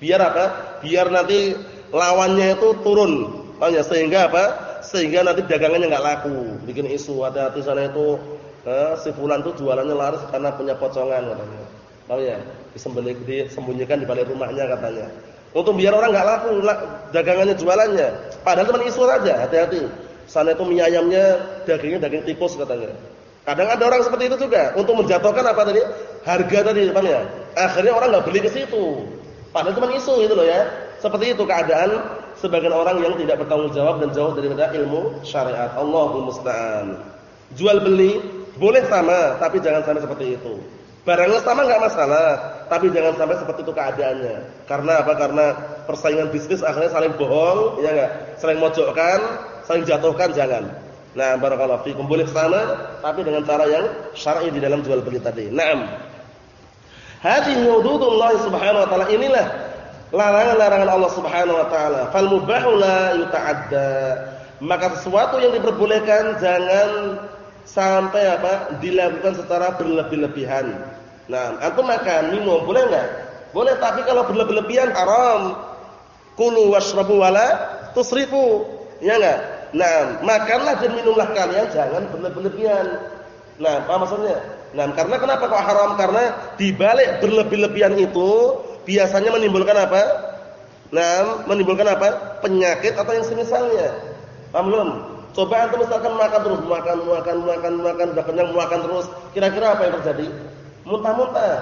Biar apa? Biar nanti lawannya itu turun. Makanya sehingga apa? Sehingga nanti dagangannya enggak laku. Bikin isu ada di sana itu eh, si fulan tuh jualannya laris karena punya pocongan katanya. Tahu ya? Disembunyikan di balik rumahnya katanya. Untuk biar orang enggak laku dagangannya jualannya. Padahal cuma isu saja, hati-hati. Sana itu mie ayamnya dagingnya daging tikus katanya. Kadang ada orang seperti itu juga untuk menjatuhkan apa tadi? Harga tadi depan ya. Akhirnya orang nggak beli ke situ. Padahal cuma isu gitu loh ya. Seperti itu keadaan sebagian orang yang tidak bertanggung jawab dan jauh daripada ilmu syariat. Allahumma musta'an. Jual beli boleh sama, tapi jangan sampai seperti itu. Barangnya sama nggak masalah, tapi jangan sampai seperti itu keadaannya. Karena apa? Karena persaingan bisnis akhirnya saling bohong, ya enggak? Saling mojokkan, saling jatuhkan jangan. Nah, barakallahu fikum boleh sana tapi dengan cara yang syar'i di dalam jual beli tadi. Naam. Hadhihi hududullah subhanahu wa ta'ala inilah larangan-larangan Allah subhanahu wa ta'ala. Fal mubahu la yuta'adda. Maka sesuatu yang diperbolehkan jangan sampai apa? dilakukan secara berlebih-lebihan. Nah, antum makan minum boleh enggak? Boleh, tapi kalau berlebih-lebihan haram. Kulu washrabu wala tusrifu. Ya enggak? Nah, makanlah dan minumlah kalian jangan berlebihan. Nah, apa maksudnya? Nah, karena kenapa kok haram? Karena di balik berlebih-lebihan itu biasanya menimbulkan apa? Nah, menimbulkan apa? Penyakit atau yang semisalnya. Paham belum? Coba antum misalkan makan terus, makan, makan, makan, makan, udah kenyang makan terus. Kira-kira apa yang terjadi? Muntah-muntah.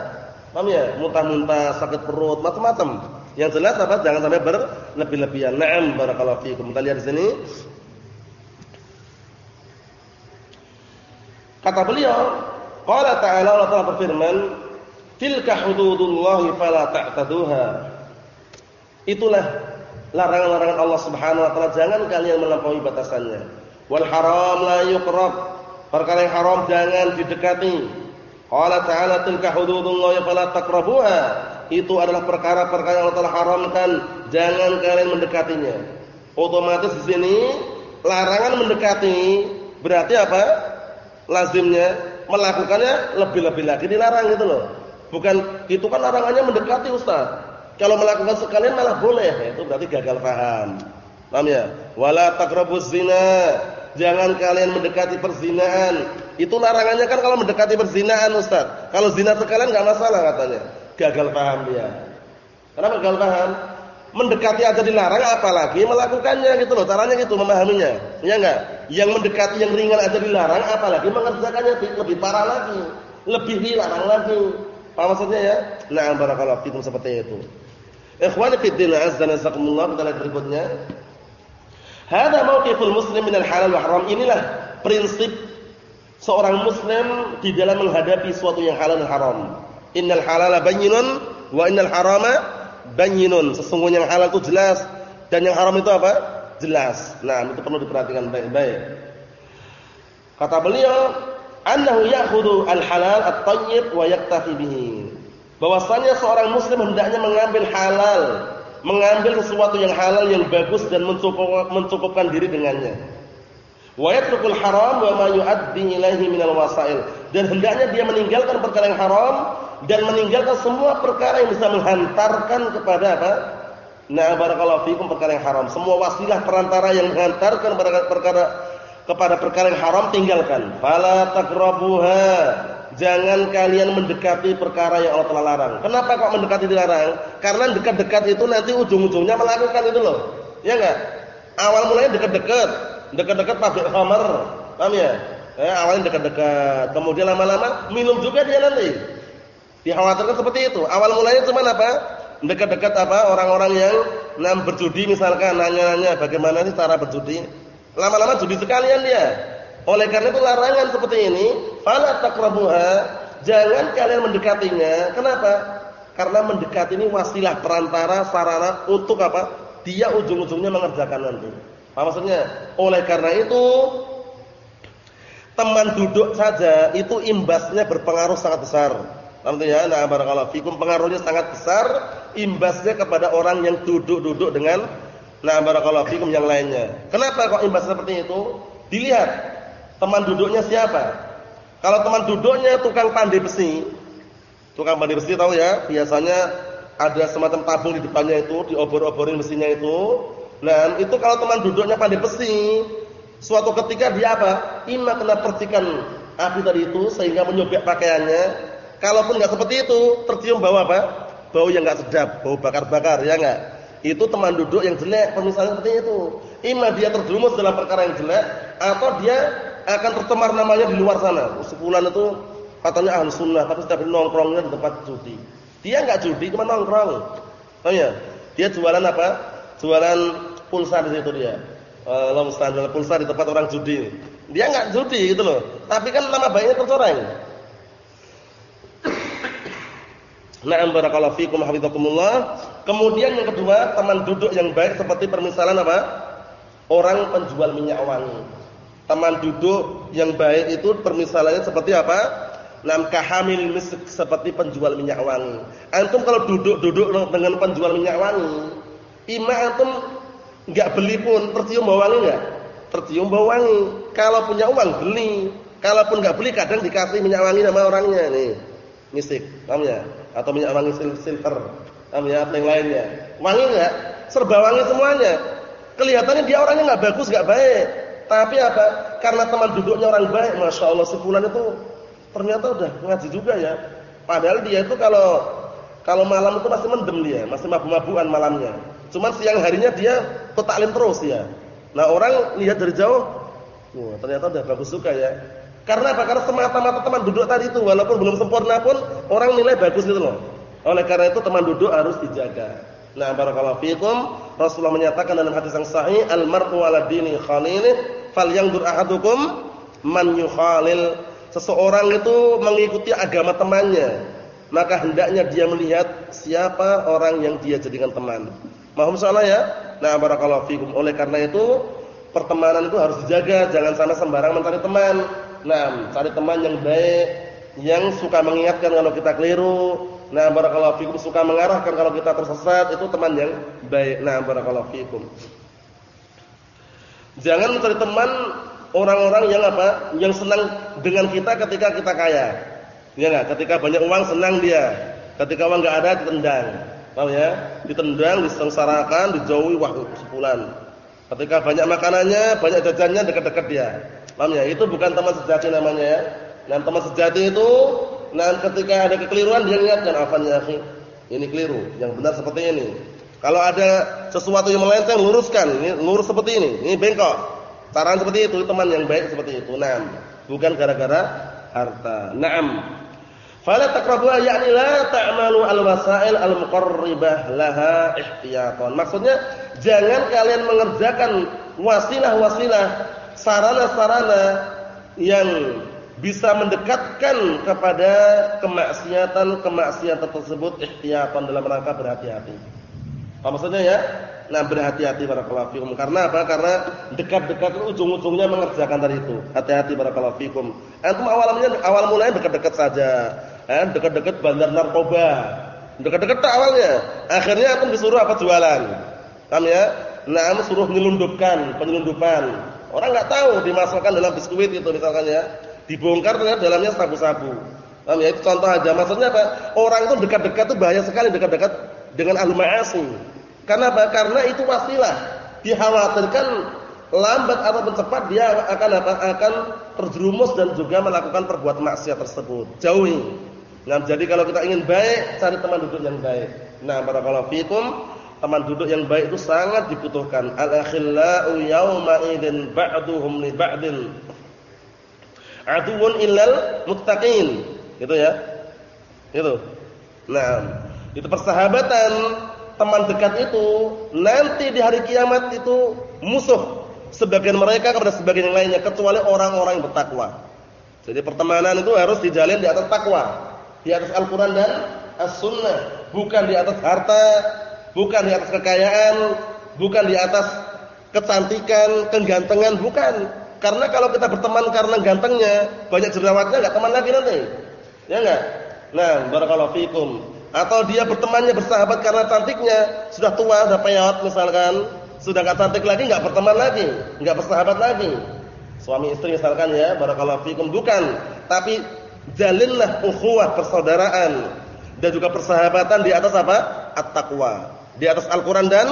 Paham ya? Muntah-muntah, sakit perut, macam-macam. Yang jelas apa? Jangan sampai berlebih-lebihan. Naam barakallahu fiikum. Kita lihat di sini. Kata beliau, qala ta'ala Allah Ta'ala berfirman, "Tilka hududullah fala ta'taduha." Itulah larangan-larangan Allah Subhanahu wa taala, jangan kalian melampaui batasannya. Wal haram la yuqrab. Perkara yang haram jangan didekati. Qala ta'ala tilka hududullah fala taqrabuha. Itu adalah perkara-perkara yang Allah telah haramkan, jangan kalian mendekatinya. Otomatis di sini larangan mendekati berarti apa? lazimnya melakukannya lebih-lebih lagi dilarang gitu loh. Bukan itu kan larangannya mendekati Ustaz. Kalau melakukan sekalian malah boleh, ya, itu berarti gagal paham. Paham ya? Wala taqrabuz zina. Jangan kalian mendekati perzinaan. Itu larangannya kan kalau mendekati perzinaan Ustaz. Kalau zina sekalian enggak masalah katanya. Gagal paham dia. Kenapa gagal paham? Mendekati aja dilarang apalagi melakukannya gitu loh. Caranya gitu memahaminya. Iya enggak? Yang mendekati yang ringan aja dilarang apalagi mengerjakannya lebih parah lagi, lebih dilarang lagi. Apa maksudnya ya? Nah, barakallahu fikum seperti itu. Ikhwani fi din azza nasakumullah kita lihat berikutnya. Hada mauqiful muslim min al halal wa haram. Inilah prinsip seorang muslim di dalam menghadapi suatu yang halal dan haram. Innal halala bayyinun wa innal harama bayyinun. Sesungguhnya yang halal itu jelas dan yang haram itu apa? Jelas. Nah, itu perlu diperhatikan baik-baik. Kata beliau, "Annahu ya'khudhu al-halal at-thayyib wa yaktafi bihi." Bahwasanya seorang muslim hendaknya mengambil halal, mengambil sesuatu yang halal yang bagus dan mencukupkan diri dengannya wa yatrukul haram wa ma yu'addi ilaihi minal wasail dan hendaknya dia meninggalkan perkara yang haram dan meninggalkan semua perkara yang bisa menghantarkan kepada apa? Nah, barakallahu fikum perkara yang haram. Semua wasilah perantara yang menghantarkan perkara, perkara kepada perkara yang haram tinggalkan. Fala taqrabuha. Jangan kalian mendekati perkara yang Allah telah larang. Kenapa kok mendekati dilarang? Karena dekat-dekat itu nanti ujung-ujungnya melakukan itu loh. Ya enggak? Awal mulanya dekat-dekat, dekat-dekat pabrik khamar. Paham ya? Eh, awalnya dekat-dekat, kemudian lama-lama minum juga dia nanti. Dikhawatirkan seperti itu. Awal mulanya cuma apa? Dekat-dekat apa? Orang-orang yang nam berjudi misalkan nanya-nanya bagaimana sih cara berjudi. Lama-lama judi sekalian dia. Oleh karena itu larangan seperti ini, fala taqrabuha, jangan kalian mendekatinya. Kenapa? Karena mendekati ini wasilah perantara sarana untuk apa? Dia ujung-ujungnya mengerjakan nanti. Apa maksudnya? Oleh karena itu teman duduk saja itu imbasnya berpengaruh sangat besar. Artinya, nah barakallahu fikum pengaruhnya sangat besar imbasnya kepada orang yang duduk-duduk dengan nah barakallahu fikum yang lainnya. Kenapa kok imbas seperti itu? Dilihat teman duduknya siapa. Kalau teman duduknya tukang pandai besi, tukang pandai besi tahu ya, biasanya ada semacam tabung di depannya itu, diobor-oborin besinya itu, Nah, itu kalau teman duduknya pandai besi, suatu ketika dia apa? Ima kena percikan api tadi itu sehingga menyobek pakaiannya. Kalaupun enggak seperti itu, tercium bau apa? Bau yang enggak sedap, bau bakar-bakar, ya enggak? Itu teman duduk yang jelek, misalnya seperti itu. Ima dia terjerumus dalam perkara yang jelek atau dia akan tercemar namanya di luar sana. Sebulan itu katanya ahli sunnah, tapi setiap nongkrongnya di tempat judi. Dia enggak judi, cuma nongkrong. Oh ya, dia jualan apa? jualan pulsa di situ dia. Musta'an jualan pulsa di tempat orang judi. Dia enggak judi gitu loh. Tapi kan nama baiknya tercoreng. Na'am barakallahu fikum hafizakumullah. Kemudian yang kedua, teman duduk yang baik seperti permisalan apa? Orang penjual minyak wangi. Teman duduk yang baik itu permisalannya seperti apa? Nam kahamil misk seperti penjual minyak wangi. Antum kalau duduk-duduk dengan penjual minyak wangi, Ima antum enggak beli pun tercium bau wangi enggak? Tercium bau wangi. Kalau punya uang beli. Kalaupun enggak beli kadang dikasih minyak wangi sama orangnya nih. Misik, paham ya? Atau minyak wangi silver. Ya? Atau yang lainnya. Wangi enggak? Serba wangi semuanya. Kelihatannya dia orangnya enggak bagus, enggak baik. Tapi apa? Karena teman duduknya orang baik, Masya Allah sebulan itu ternyata udah ngaji juga ya. Padahal dia itu kalau kalau malam itu masih mendem dia, masih mabuk-mabukan malamnya. Cuman siang harinya dia taklim terus ya. Nah orang lihat dari jauh, wah ternyata udah bagus juga ya. Karena apa? Karena semata-mata teman duduk tadi itu walaupun belum sempurna pun orang nilai bagus gitu loh. Oleh karena itu teman duduk harus dijaga. Nah, barakallahu fiikum. Rasulullah menyatakan dalam hadis yang sahih, "Al-mar'u 'ala dini khalilih, falyanzur ahadukum man yukhalil." Seseorang itu mengikuti agama temannya, maka hendaknya dia melihat siapa orang yang dia jadikan teman. Mohon salah ya. Nah, barakallahu fikum. Oleh karena itu, pertemanan itu harus dijaga, jangan sampai sembarang mencari teman. Nah, cari teman yang baik, yang suka mengingatkan kalau kita keliru. Nah, barakallahu fikum suka mengarahkan kalau kita tersesat, itu teman yang baik. Nah, barakallahu fikum. Jangan mencari teman orang-orang yang apa? Yang senang dengan kita ketika kita kaya. Ya enggak? Ketika banyak uang senang dia. Ketika uang enggak ada ditendang. Paham ya? Ditendang, disengsarakan, dijauhi waktu sebulan. Ketika banyak makanannya, banyak jajannya dekat-dekat dia. Paham ya? Itu bukan teman sejati namanya ya. Nah, teman sejati itu nah ketika ada kekeliruan dia ingatkan afanya akhi. Ini keliru, yang benar seperti ini. Kalau ada sesuatu yang melenceng luruskan, ini lurus seperti ini. Ini bengkok. Saran seperti itu, teman yang baik seperti itu. Nah, bukan gara-gara harta. Naam. Fala taqrabuha yakni la ta'malu al-wasail al-muqarribah laha ihtiyatan. Maksudnya jangan kalian mengerjakan wasilah-wasilah sarana-sarana yang bisa mendekatkan kepada kemaksiatan-kemaksiatan tersebut ihtiyatan dalam rangka berhati-hati. Apa maksudnya ya? Nah, berhati-hati para fikum. Karena apa? Karena dekat-dekat ujung-ujungnya mengerjakan tadi itu. Hati-hati para fikum. Antum awalnya awal mulanya dekat-dekat saja. Eh, dekat-dekat bandar narkoba. Dekat-dekat awalnya. Akhirnya antum disuruh apa jualan. Paham ya? Nah, suruh menyelundupkan, penyelundupan. Orang enggak tahu dimasukkan dalam biskuit itu misalkan ya. Dibongkar ternyata dalamnya sabu-sabu. Paham ya? Itu contoh aja. Maksudnya apa? Orang itu dekat-dekat itu bahaya sekali dekat-dekat dengan ahli ma'asi. Karena apa? Karena itu wasilah. Dikhawatirkan lambat atau cepat dia akan apa? Akan terjerumus dan juga melakukan perbuatan maksiat tersebut. Jauhi. Nah, jadi kalau kita ingin baik, cari teman duduk yang baik. Nah, barakallahu fikum, teman duduk yang baik itu sangat dibutuhkan. Al-akhillau yawma idzin ba'duhum li ba'din aduun illal muttaqin. Gitu ya. Itu. Nah, itu persahabatan teman dekat itu nanti di hari kiamat itu musuh sebagian mereka kepada sebagian yang lainnya kecuali orang-orang yang bertakwa. Jadi pertemanan itu harus dijalin di atas takwa, di atas Al-Qur'an dan As-Sunnah, bukan di atas harta, bukan di atas kekayaan, bukan di atas kecantikan, kegantengan, bukan. Karena kalau kita berteman karena gantengnya, banyak jerawatnya enggak teman lagi nanti. Ya enggak? Nah, barakallahu fikum. Atau dia bertemannya bersahabat karena cantiknya, sudah tua, sudah peyot misalkan, sudah enggak cantik lagi, enggak berteman lagi, enggak bersahabat lagi. Suami istri misalkan ya, barakallahu fikum bukan, tapi jalinlah ukhuwah persaudaraan dan juga persahabatan di atas apa? At-taqwa. Di atas Al-Qur'an dan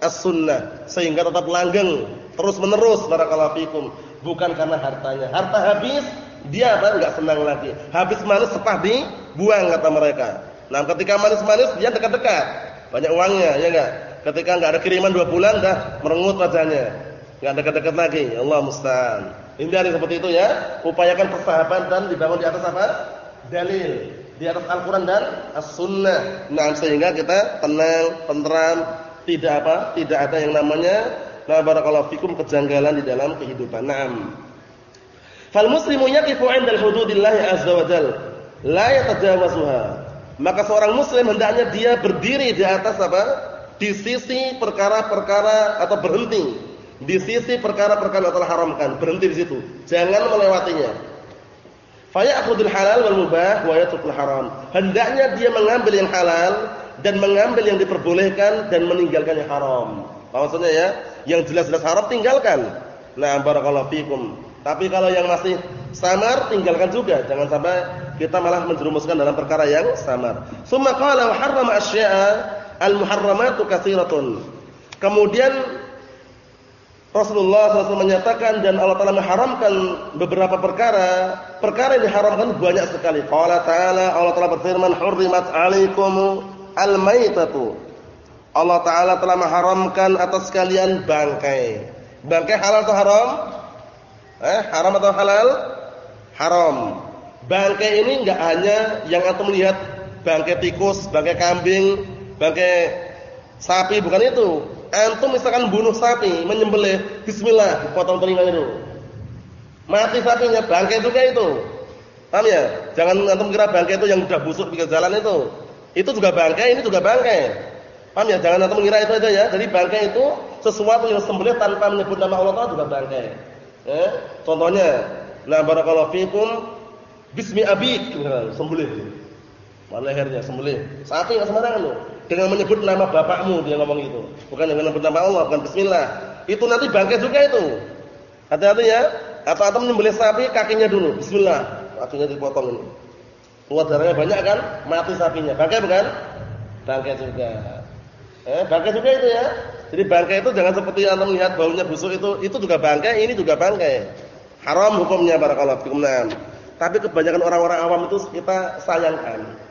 As-Sunnah. Sehingga tetap langgeng terus menerus barakallahu fikum. Bukan karena hartanya. Harta habis dia apa? Enggak senang lagi. Habis manis sepah dibuang kata mereka. Nah ketika manis-manis dia dekat-dekat. Banyak uangnya ya enggak ketika enggak ada kiriman dua bulan dah merengut wajahnya. Enggak dekat-dekat lagi. Allah musta'an. Hindari seperti itu ya. Upayakan persahabatan dibangun di atas apa? Dalil di atas Al-Qur'an dan As-Sunnah nah sehingga kita tenang tenteram tidak apa tidak ada yang namanya Nah, barakallahu fikum kejanggalan di dalam kehidupan. Naam. Fal muslimu yaqifu 'inda hududillah azza wa jalla, la yatajawazuha. Maka seorang muslim hendaknya dia berdiri di atas apa? Di sisi perkara-perkara atau berhenti di sisi perkara-perkara yang telah haramkan, berhenti di situ. Jangan melewatinya. Fa ya'khudul halal wal mubah wa yatrukul haram. Hendaknya dia mengambil yang halal dan mengambil yang diperbolehkan dan meninggalkan yang haram. Maksudnya ya? Yang jelas-jelas haram tinggalkan. Nah, barakallahu fikum. Tapi kalau yang masih samar tinggalkan juga. Jangan sampai kita malah menjerumuskan dalam perkara yang samar. Summa qala wa harrama asya'a al-muharramatu katsiratun. Kemudian Rasulullah SAW menyatakan dan Allah Taala mengharamkan beberapa perkara. Perkara yang diharamkan banyak sekali. Qala Ta'ala Allah Taala berfirman, "Hurrimat 'alaikum al-maitatu Allah Ta'ala telah mengharamkan atas kalian bangkai. Bangkai halal atau haram? Eh, haram atau halal? Haram. Bangkai ini enggak hanya yang antum melihat bangkai tikus, bangkai kambing, bangkai sapi, bukan itu. Antum misalkan bunuh sapi, menyembelih, bismillah, dipotong telinganya itu. Mati sapinya, bangkai juga itu. Paham ya? Jangan antum kira bangkai itu yang sudah busuk di jalan itu. Itu juga bangkai, ini juga bangkai. Paham ya? Jangan antum mengira itu aja ya. Jadi bangkai itu sesuatu yang sembelih tanpa menyebut nama Allah Taala juga bangkai. Ya. Contohnya, la barakallahu fikum bismi abik, sembelih. Mana lehernya sembelih. Sapi enggak sembarangan loh. Dengan menyebut nama bapakmu dia ngomong itu. Bukan dengan menyebut nama Allah, bukan bismillah. Itu nanti bangkai juga itu. Hati-hati ya. Atau atau menyembelih sapi kakinya dulu. Bismillah. Kakinya dipotong ini. Keluar darahnya banyak kan? Mati sapinya. Bangkai bukan? Bangkai juga. Eh, bangkai juga itu ya. Jadi bangkai itu jangan seperti anda melihat baunya busuk itu, itu juga bangkai, ini juga bangkai. Haram hukumnya barakallahu fikum. Tapi kebanyakan orang-orang awam itu kita sayangkan.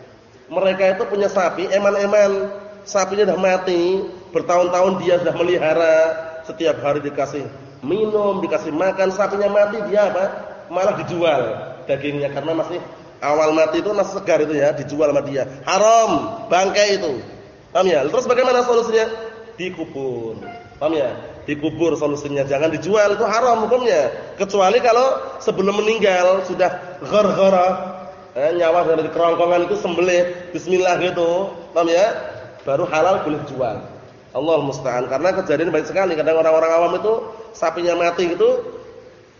Mereka itu punya sapi, eman-eman, sapinya sudah mati, bertahun-tahun dia sudah melihara, setiap hari dikasih minum, dikasih makan, sapinya mati dia apa? Malah dijual dagingnya karena masih awal mati itu masih segar itu ya, dijual sama dia. Haram, bangkai itu. Paham ya? Terus bagaimana solusinya? Dikubur. Paham ya? dikubur solusinya jangan dijual itu haram hukumnya kecuali kalau sebelum meninggal sudah gharghara eh, nyawa dari kerongkongan itu sembelih. Bismillah gitu. Paham ya? Baru halal boleh jual. Allah musta'an. Karena kejadian banyak sekali. Kadang orang-orang awam itu sapinya mati gitu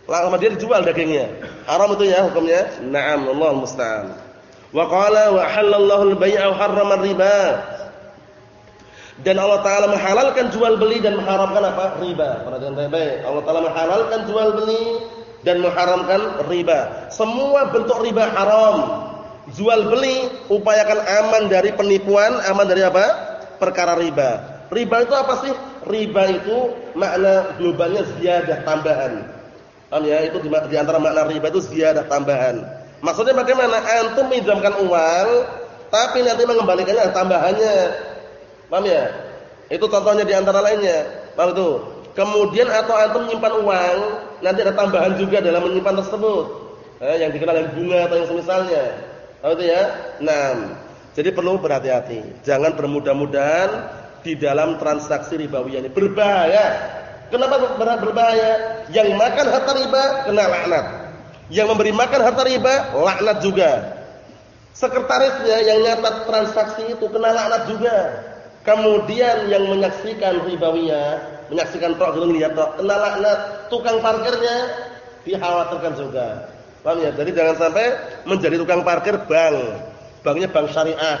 lama dia dijual dagingnya. Haram itu ya hukumnya. Na'am Allah musta'an. Wa qala wa halallahu al-bai'a wa harrama riba dan Allah Ta'ala menghalalkan jual beli dan mengharamkan apa? Riba. Baik-baik. Allah Ta'ala menghalalkan jual beli dan mengharamkan riba. Semua bentuk riba haram. Jual beli, upayakan aman dari penipuan, aman dari apa? Perkara riba. Riba itu apa sih? Riba itu makna globalnya ziyadah tambahan. Paham ya? Itu di, di antara makna riba itu ziyadah tambahan. Maksudnya bagaimana? Antum minjamkan uang, tapi nanti mengembalikannya tambahannya Paham ya? Itu contohnya di antara lainnya. Paham itu? Kemudian atau antum menyimpan uang, nanti ada tambahan juga dalam menyimpan tersebut. Eh, yang dikenal dengan bunga atau yang semisalnya. Paham itu ya? Nah, jadi perlu berhati-hati. Jangan bermudah-mudahan di dalam transaksi ribawi ini berbahaya. Kenapa berbahaya? Yang makan harta riba kena laknat. Yang memberi makan harta riba laknat juga. Sekretarisnya yang nyatat transaksi itu kena laknat juga. Kemudian yang menyaksikan ribawinya, menyaksikan tok gelung lihat tok, kena laknat tukang parkirnya dikhawatirkan juga. Paham ya? Jadi jangan sampai menjadi tukang parkir bank. Banknya bank syariah.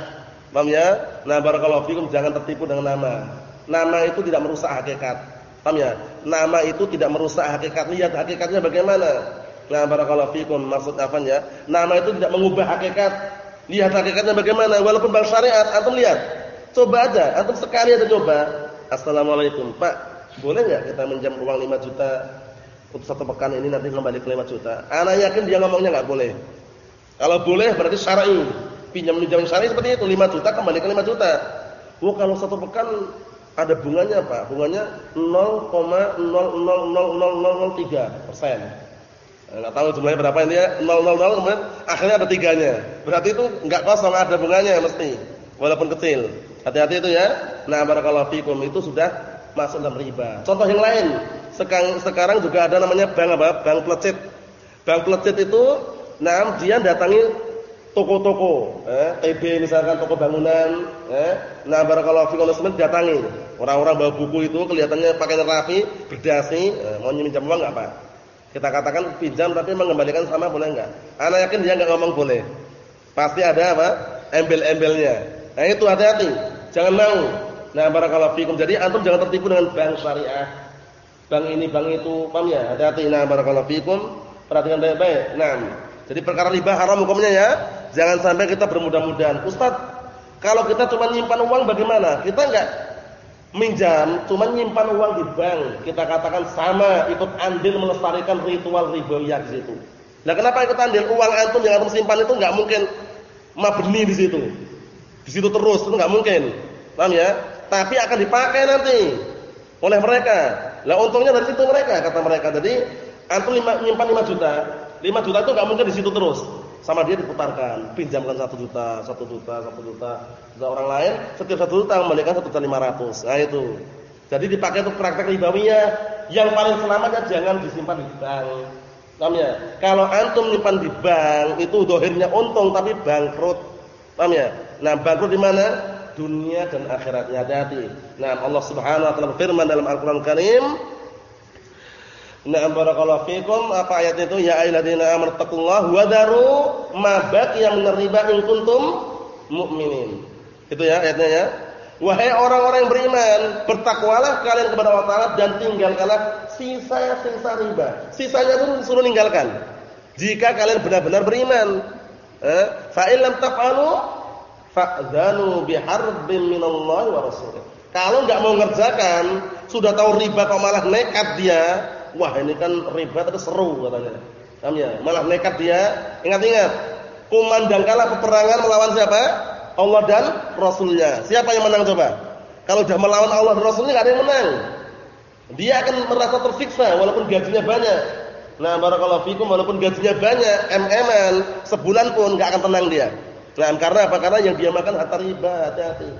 Paham ya? Nah, barakallahu fikum jangan tertipu dengan nama. Nama itu tidak merusak hakikat. Paham ya? Nama itu tidak merusak hakikat. Lihat hakikatnya bagaimana. Nah, barakallahu fikum maksud apa ya? Nama itu tidak mengubah hakikat. Lihat hakikatnya bagaimana. Walaupun bank syariat, antum lihat Coba aja, atau sekali aja coba. Assalamualaikum, Pak. Boleh nggak kita minjam uang 5 juta untuk satu pekan ini nanti kembali ke 5 juta? Anak yakin dia ngomongnya nggak boleh. Kalau boleh berarti syar'i. Pinjam minjam syar'i seperti itu 5 juta kembali ke 5 juta. Oh, kalau satu pekan ada bunganya Pak. Bunganya 0,000003 persen. Enggak tahu jumlahnya berapa ini ya. 000 kemudian akhirnya ada tiganya. Berarti itu enggak kosong ada bunganya mesti. Walaupun kecil. Hati-hati itu ya. Nah, barakallahu fikum itu sudah masuk dalam riba. Contoh yang lain, sekarang sekarang juga ada namanya bank apa? Bank pelecet. Bank pelecet itu nah dia datangi toko-toko, eh, TB misalkan toko bangunan, eh. Nah, barakallahu fikum datangi. Orang-orang bawa buku itu kelihatannya pakai rapi, berdasi, eh, mau minjam uang enggak apa? Kita katakan pinjam tapi mengembalikan sama boleh enggak? Anak yakin dia enggak ngomong boleh. Pasti ada apa? Embel-embelnya. Nah, itu hati-hati. Jangan mau. Nah, barakallahu fikum. Jadi antum jangan tertipu dengan bank syariah. Bank ini, bank itu, paham ya? Hati-hati. Nah, barakallahu fikum. Perhatikan baik-baik. Nah, jadi perkara riba haram hukumnya ya. Jangan sampai kita bermudah-mudahan. Ustaz, kalau kita cuma nyimpan uang bagaimana? Kita enggak minjam, cuma nyimpan uang di bank. Kita katakan sama ikut andil melestarikan ritual ribawiyah di situ. Nah, kenapa ikut andil? Uang antum yang antum simpan itu enggak mungkin mabni di situ. Di situ terus itu nggak mungkin. Paham ya? Tapi akan dipakai nanti oleh mereka. Lah untungnya dari situ mereka kata mereka. Jadi antum nyimpan 5 juta. 5 juta itu nggak mungkin di situ terus. Sama dia diputarkan, pinjamkan 1 juta, 1 juta, 1 juta. Ada orang lain setiap 1 juta kembalikan 1 juta 500. Nah itu. Jadi dipakai untuk praktek ribawiyah. Yang paling selamatnya jangan disimpan di bank. Paham ya? Kalau antum nyimpan di bank itu dohirnya untung tapi bangkrut. Paham ya? Nah, bangkrut di mana? Dunia dan akhiratnya. Hati-hati. Nah, Allah Subhanahu wa taala berfirman dalam Al-Qur'an Karim, Na'am barakallahu fikum. Apa ayat itu? Ya ayyuhalladzina amanu taqullaha wa daru ma baqiya min riba in kuntum mu'minin. Itu ya ayatnya ya. Wahai orang-orang yang beriman, bertakwalah kalian kepada Allah Taala dan tinggalkanlah sisa-sisa riba. Sisanya pun suruh ninggalkan. Jika kalian benar-benar beriman. Eh, fa in lam taf'alu fa'dzanu biharbin minallahi wa rasulih. Kalau enggak mau ngerjakan, sudah tahu riba kok malah nekat dia, wah ini kan riba tapi seru katanya. Paham ya? Malah nekat dia. Ingat-ingat, kumandangkanlah peperangan melawan siapa? Allah dan Rasulnya. Siapa yang menang coba? Kalau sudah melawan Allah dan Rasulnya enggak ada yang menang. Dia akan merasa tersiksa walaupun gajinya banyak. Nah, barakallahu fikum walaupun gajinya banyak, mm sebulan pun enggak akan tenang dia. Nah, karena apa? Karena yang dia makan harta riba, hati-hati.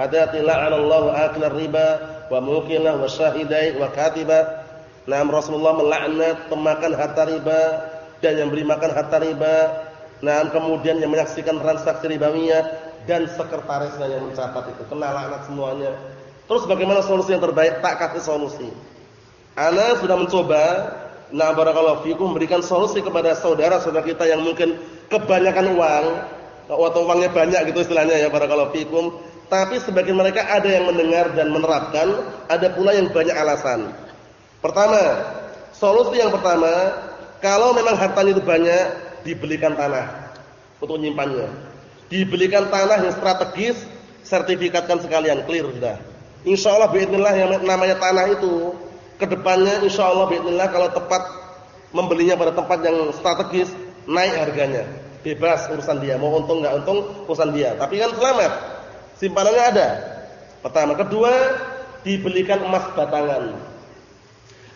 Hati-hati la'anallahu akilar riba wa mukilah wa syahidai wa katiba. Nah, Rasulullah melaknat pemakan harta riba dan yang beri makan harta riba. Nah, kemudian yang menyaksikan transaksi ribawiyah dan sekretarisnya yang mencatat itu kena laknat semuanya. Terus bagaimana solusi yang terbaik? Tak kasih solusi. Ana sudah mencoba Nah barakallahu fikum memberikan solusi kepada saudara-saudara kita yang mungkin kebanyakan uang atau uangnya banyak gitu istilahnya ya barakallahu fikum. Tapi sebagian mereka ada yang mendengar dan menerapkan, ada pula yang banyak alasan. Pertama, solusi yang pertama, kalau memang hartanya itu banyak, dibelikan tanah untuk menyimpannya. Dibelikan tanah yang strategis, sertifikatkan sekalian, clear sudah. Insyaallah bismillah yang namanya tanah itu ke depannya insya Allah bismillah kalau tepat membelinya pada tempat yang strategis naik harganya bebas urusan dia. Mau untung nggak untung urusan dia. Tapi kan selamat. Simpanannya ada. Pertama. Kedua dibelikan emas batangan.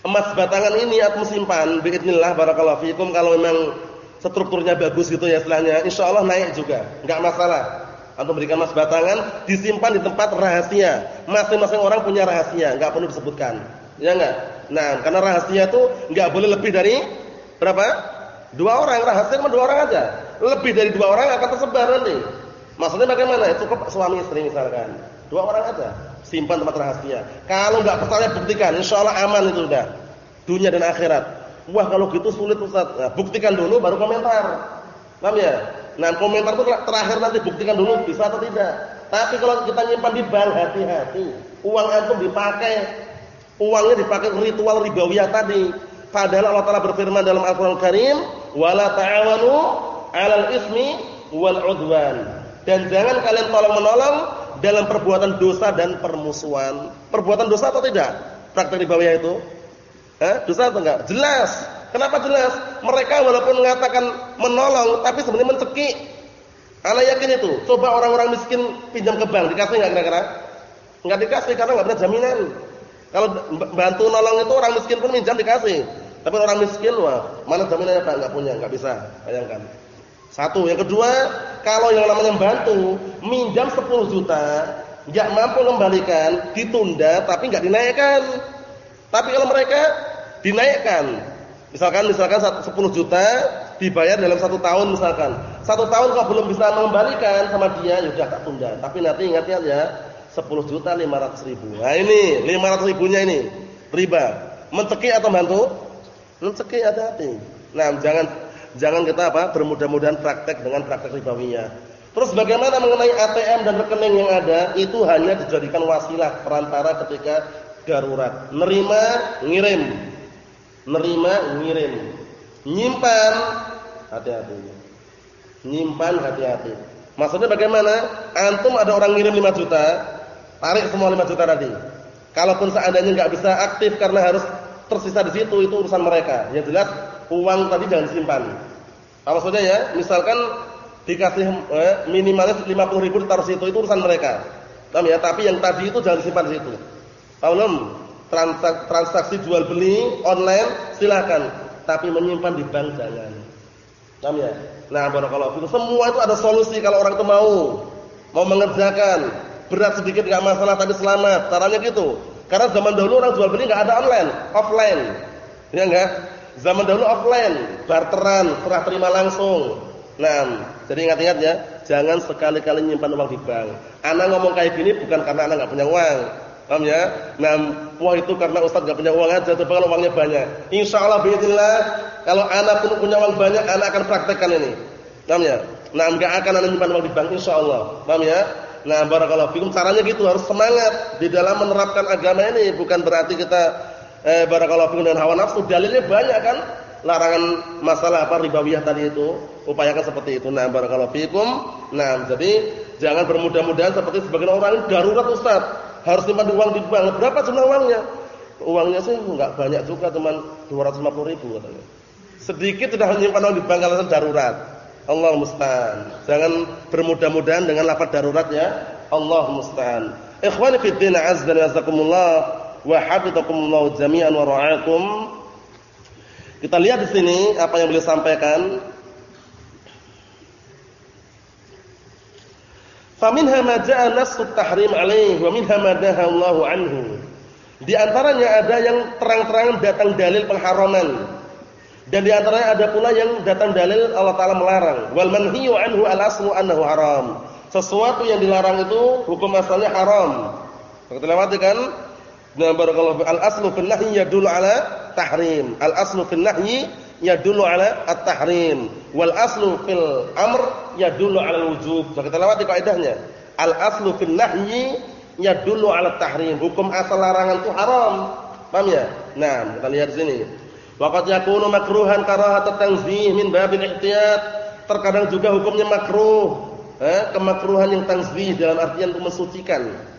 Emas batangan ini atau simpan bismillah barakallahu fikum kalau memang strukturnya bagus gitu ya istilahnya insya Allah naik juga. Nggak masalah. Atau berikan emas batangan disimpan di tempat rahasia. Masing-masing orang punya rahasia nggak perlu disebutkan. Ya enggak? Nah, karena rahasia itu enggak boleh lebih dari berapa? Dua orang, rahasia cuma dua orang aja. Lebih dari dua orang akan tersebar nanti. Maksudnya bagaimana? Cukup suami istri misalkan. Dua orang aja. Simpan tempat rahasia. Kalau enggak percaya buktikan, insyaallah aman itu sudah. Dunia dan akhirat. Wah, kalau gitu sulit Ustaz. Nah, buktikan dulu baru komentar. Paham ya? Nah, komentar itu terakhir nanti buktikan dulu bisa atau tidak. Tapi kalau kita nyimpan di bank hati-hati. Uang antum dipakai uangnya dipakai ritual ribawiyah tadi. Padahal Allah Taala berfirman dalam Al-Qur'an Karim, "Wala ta'awanu 'alal ismi wal 'udwan." Dan jangan kalian tolong-menolong dalam perbuatan dosa dan permusuhan. Perbuatan dosa atau tidak? Praktek ribawiyah itu? Eh, dosa atau enggak? Jelas. Kenapa jelas? Mereka walaupun mengatakan menolong tapi sebenarnya mencekik. Ana yakin itu. Coba orang-orang miskin pinjam ke bank, dikasih enggak kira-kira? Enggak dikasih karena enggak ada jaminan. Kalau bantu nolong itu orang miskin pun minjam dikasih. Tapi orang miskin wah, mana jaminannya Pak? Enggak punya, enggak bisa. Bayangkan. Satu, yang kedua, kalau yang namanya bantu minjam 10 juta, enggak mampu kembalikan, ditunda tapi enggak dinaikkan. Tapi kalau mereka dinaikkan, misalkan misalkan 10 juta dibayar dalam satu tahun misalkan. Satu tahun kalau belum bisa mengembalikan sama dia, ya sudah tak tunda. Tapi nanti ingat ya, 10 juta 500 ribu. Nah ini 500 ribunya ini riba. Mencekik atau bantu? Mencekik hati-hati. Nah jangan jangan kita apa bermudah-mudahan praktek dengan praktek ribawiyah. Terus bagaimana mengenai ATM dan rekening yang ada? Itu hanya dijadikan wasilah perantara ketika darurat. Nerima, ngirim. Nerima, ngirim. Nyimpan, hati-hati. Nyimpan, hati-hati. Maksudnya bagaimana? Antum ada orang ngirim 5 juta, Tarik semua 5 juta tadi. Kalaupun seandainya nggak bisa aktif karena harus tersisa di situ itu urusan mereka. Yang jelas uang tadi jangan simpan. Apa maksudnya ya? Misalkan dikasih eh, minimalis 50 ribu ditaruh situ itu urusan mereka. Paham ya? Tapi yang tadi itu jangan disimpan di situ. Paham Transak, transaksi jual beli online silakan, tapi menyimpan di bank jangan. Paham ya? Nah, barakallahu fikum. Semua itu ada solusi kalau orang itu mau mau mengerjakan berat sedikit nggak masalah tapi selamat. Caranya gitu. Karena zaman dahulu orang jual beli nggak ada online, offline. Ya enggak? Zaman dahulu offline, barteran, serah terima langsung. Nah, jadi ingat-ingat ya, jangan sekali-kali nyimpan uang di bank. Anak ngomong kayak gini bukan karena anak nggak punya uang. Paham ya? Nah, wah itu karena Ustaz nggak punya uang aja, coba kalau uangnya banyak. Insya Allah bismillah, kalau anak pun punya uang banyak, anak akan praktekkan ini. Paham ya? Nah, enggak akan anak nyimpan uang di bank insya Allah. Paham ya? Nah, barakallahu fikum caranya gitu harus semangat di dalam menerapkan agama ini bukan berarti kita eh barakallahu fikum dengan hawa nafsu. Dalilnya banyak kan? Larangan masalah apa ribawiyah tadi itu, upayakan seperti itu. Nah, barakallahu fikum. Nah, jadi jangan bermudah-mudahan seperti sebagian orang darurat Ustaz, harus simpan uang di bank. Berapa jumlah uangnya? Uangnya sih enggak banyak juga, cuma 250 ribu katanya. Sedikit sudah menyimpan uang di bank kalau darurat. Allah musta'an. Jangan bermudah-mudahan dengan lafaz darurat ya. Allah musta'an. Ikhwani fi din azza wa wa hafizakumullah jami'an wa ra'akum. Kita lihat di sini apa yang beliau sampaikan. Faminha ma ja'a nassu tahrim alaihi wa minha ma daha Allah anhu. Di antaranya ada yang terang-terangan datang dalil pengharaman. Dan di antaranya ada pula yang datang dalil Allah taala melarang. Wal manhiyu anhu al-aslu annahu haram. Sesuatu yang dilarang itu hukum asalnya haram. Kita lewati kan? Nah, barakallahu al-aslu fil nahyi yadullu ala tahrim. Al-aslu fil nahyi yadullu ala at-tahrim. Wal aslu fil amr yadullu ala al-wujub. Kita lewati kaidahnya. Al-aslu fil nahyi yadullu ala tahrim. Hukum asal larangan itu haram. Paham ya? Nah, kita lihat sini. Waqad yakunu makruhan karahat tanzih min babil ihtiyat. Terkadang juga hukumnya makruh. Eh, kemakruhan yang tanzih dalam artian untuk mensucikan.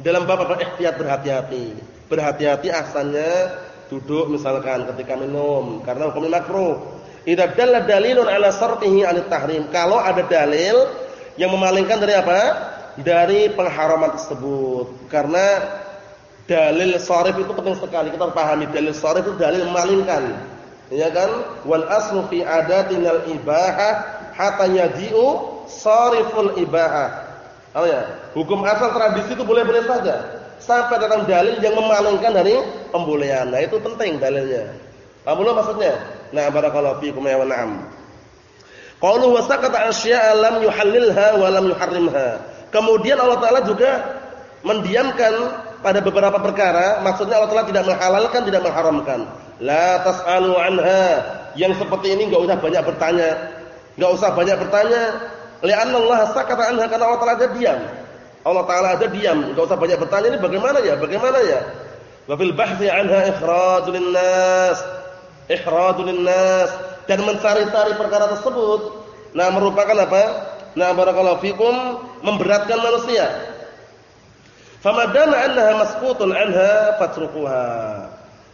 Dalam bab apa? Ihtiyat berhati-hati. Berhati-hati asalnya duduk misalkan ketika minum karena hukumnya makruh. Idza dalla dalilun ala sartihi 'ala tahrim. Kalau ada dalil yang memalingkan dari apa? dari pengharaman tersebut. Karena dalil sharif itu penting sekali kita pahami dalil sharif itu dalil memalingkan. Ya kan? Wal aslu fi adatinal ibahah hatta yadi'u shariful ibahah. Oh ya, hukum asal tradisi itu boleh-boleh saja sampai datang dalil yang memalingkan dari pembolehan. Nah, itu penting dalilnya. Paham maksudnya? Nah, barakallahu fiikum ya wa na'am. Qalu wa sakata asya'a lam yuhallilha wa lam yuharrimha. Kemudian Allah Taala juga mendiamkan pada beberapa perkara, maksudnya Allah Taala tidak menghalalkan, tidak mengharamkan. La tas'alu anha. Yang seperti ini enggak usah banyak bertanya. Enggak usah banyak bertanya. Li'anna Allah sakata anha karena Allah Taala aja diam. Allah Taala aja diam, enggak usah banyak bertanya ini bagaimana ya? Bagaimana ya? Wa fil bahthi anha ikhrajul linnas. Ikhrajul linnas dan mencari-cari perkara tersebut. Nah, merupakan apa? Nah, barakallahu fikum memberatkan manusia. Famadana annaha masqutun anha fatrukuha.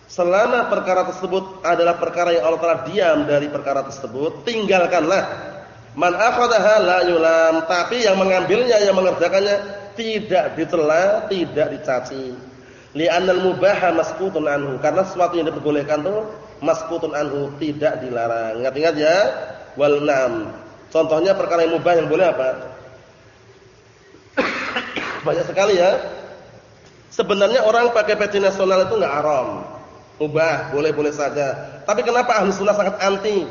Selama perkara tersebut adalah perkara yang Allah Taala diam dari perkara tersebut, tinggalkanlah. Man akhadaha la yulam, tapi yang mengambilnya, yang mengerjakannya tidak dicela, tidak dicaci. Li'annal mubaha masqutun anhu, karena sesuatu yang diperbolehkan itu masqutun anhu, tidak dilarang. Ingat-ingat ya. Wal nam. Contohnya perkara yang mubah yang boleh apa? Banyak sekali ya. Sebenarnya orang pakai peci nasional itu enggak haram. Mubah, boleh-boleh saja. Tapi kenapa ahli sunnah sangat anti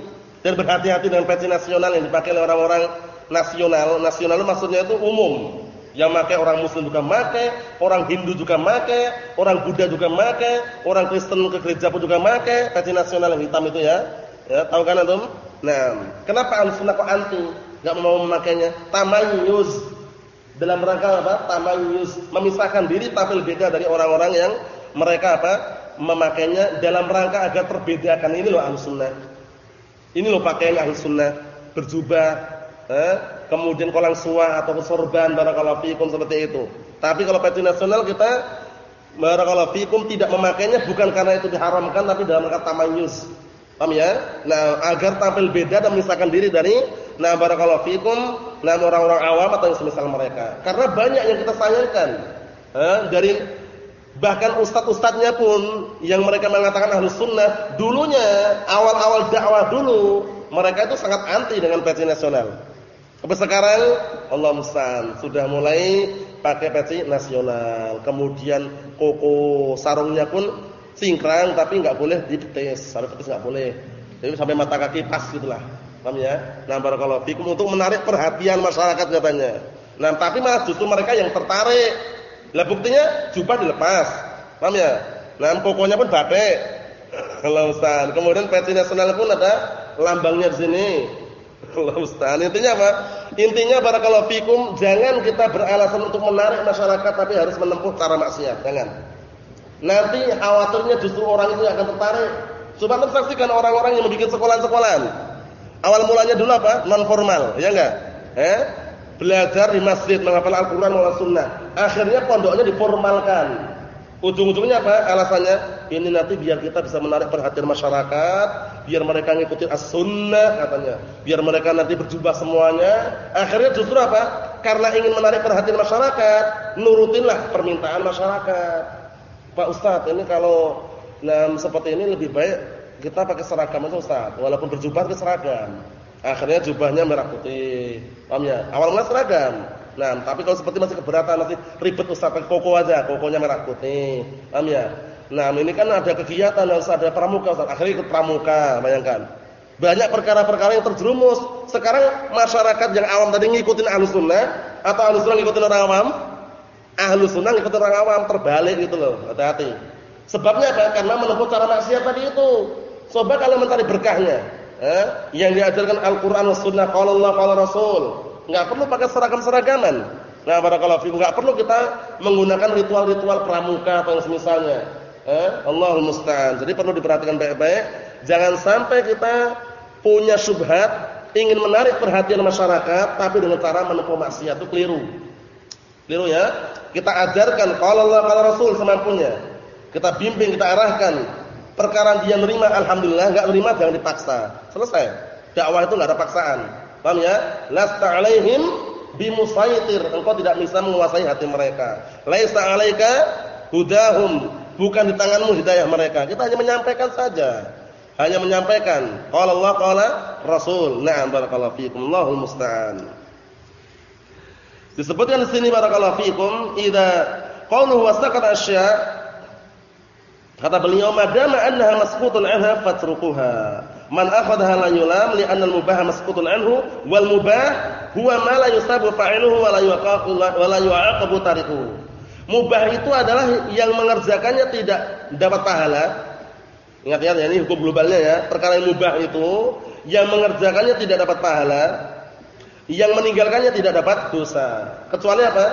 dan berhati-hati dengan peci nasional yang dipakai oleh orang-orang nasional? Nasional maksudnya itu umum. Yang pakai orang muslim juga pakai, orang Hindu juga pakai, orang Buddha juga pakai, orang Kristen ke gereja pun juga pakai peci nasional yang hitam itu ya. Ya, tahu kan antum? Nah, kenapa Ahlussunnah kok anti? Enggak mau memakainya? Tamayyuz. Dalam rangka apa? Tamayyuz, memisahkan diri tampil beda dari orang-orang yang mereka apa? memakainya dalam rangka agar terbedakan. Ini loh Ahlussunnah. Ini loh pakaian Ahlussunnah, berjubah, eh? kemudian kolang suah atau sorban barakallahu fikum seperti itu. Tapi kalau peci nasional kita barakallahu fikum tidak memakainya bukan karena itu diharamkan tapi dalam rangka tamayyuz. Paham ya? Nah, agar tampil beda dan memisahkan diri dari nah barakallahu fikum nah orang-orang awam atau yang semisal mereka. Karena banyak yang kita sayangkan. Eh, dari bahkan ustadz-ustadznya pun yang mereka mengatakan ahlus sunnah dulunya awal-awal dakwah dulu mereka itu sangat anti dengan peci nasional. Tapi sekarang Allah musta'an sudah mulai pakai peci nasional. Kemudian koko sarungnya pun singkrang tapi enggak boleh dibetis, sampai betis enggak boleh. Jadi sampai mata kaki pas gitulah. Paham ya? Nah, barakallahu fikum untuk menarik perhatian masyarakat katanya. Nah, tapi malah justru mereka yang tertarik. Lah buktinya jubah dilepas. Paham ya? Nah, kokonya pun batik. Kalau Ustaz. Kemudian peci nasional pun ada lambangnya di sini. Allah Ustaz. Intinya apa? Intinya barakallahu fikum jangan kita beralasan untuk menarik masyarakat tapi harus menempuh cara maksiat. Jangan. Nanti khawatirnya justru orang itu akan tertarik. Coba saksikan orang-orang yang membuat sekolah-sekolahan. Awal mulanya dulu apa? Non formal, ya enggak? Eh? Belajar di masjid menghafal Al-Qur'an wal sunnah. Akhirnya pondoknya diformalkan. Ujung-ujungnya apa? Alasannya ini nanti biar kita bisa menarik perhatian masyarakat, biar mereka ngikutin as-sunnah katanya. Biar mereka nanti berjubah semuanya. Akhirnya justru apa? Karena ingin menarik perhatian masyarakat, nurutinlah permintaan masyarakat. Pak Ustadz ini kalau nah, seperti ini lebih baik kita pakai seragam aja Ustadz. Walaupun berjubah ke seragam. Akhirnya jubahnya merah putih. Paham ya? Awal mula seragam. Nah, tapi kalau seperti masih keberatan masih ribet Ustaz pakai koko aja, kokonya merah putih. Paham ya? Nah, ini kan ada kegiatan harus ada pramuka Ustaz. Akhirnya ikut pramuka, bayangkan. Banyak perkara-perkara yang terjerumus. Sekarang masyarakat yang awam tadi ngikutin Ahlus Sunnah atau Ahlus Sunnah ngikutin orang awam? Ahlus Sunnah ngikutin orang awam, terbalik gitu loh. Hati-hati. Sebabnya apa? Karena menempuh cara maksiat tadi itu. Coba kalau mencari berkahnya. Eh? Yang diajarkan Al-Qur'an Sunnah qala Allah qala Rasul. Enggak perlu pakai seragam-seragaman. Nah, barakallahu fiikum enggak perlu kita menggunakan ritual-ritual pramuka atau yang semisalnya. Eh? Allahul musta'an. Jadi perlu diperhatikan baik-baik, jangan sampai kita punya syubhat ingin menarik perhatian masyarakat tapi dengan cara menempuh maksiat itu keliru. Keliru ya. Kita ajarkan qala Allah qala Rasul semampunya. Kita bimbing, kita arahkan. Perkara dia nerima alhamdulillah, enggak nerima jangan dipaksa. Selesai. Dakwah itu enggak ada paksaan. Paham ya? Lasta alaihim bimusaitir. Engkau tidak bisa menguasai hati mereka. Laisa alaika hudahum bukan di tanganmu hidayah mereka. Kita hanya menyampaikan saja. Hanya menyampaikan. Qala Allah qala Rasul. Na'am barakallahu fiikum. Allahul musta'an. Disebutkan di sini barakallahu fiikum, idza qauluhu wasaqata asya' Kata beliau, "Madama annaha masqutun anha fatrukuha." Man akhadha la yulam li'anna al-mubah masqutun anhu wal mubah huwa ma la yusabu fa'iluhu wa la yuqaqu wa la yu'aqabu tarikuhu. Mubah itu adalah yang mengerjakannya tidak dapat pahala. Ingat-ingat ya, ini hukum globalnya ya. Perkara yang mubah itu yang mengerjakannya tidak dapat pahala, yang meninggalkannya tidak dapat dosa. Kecuali apa?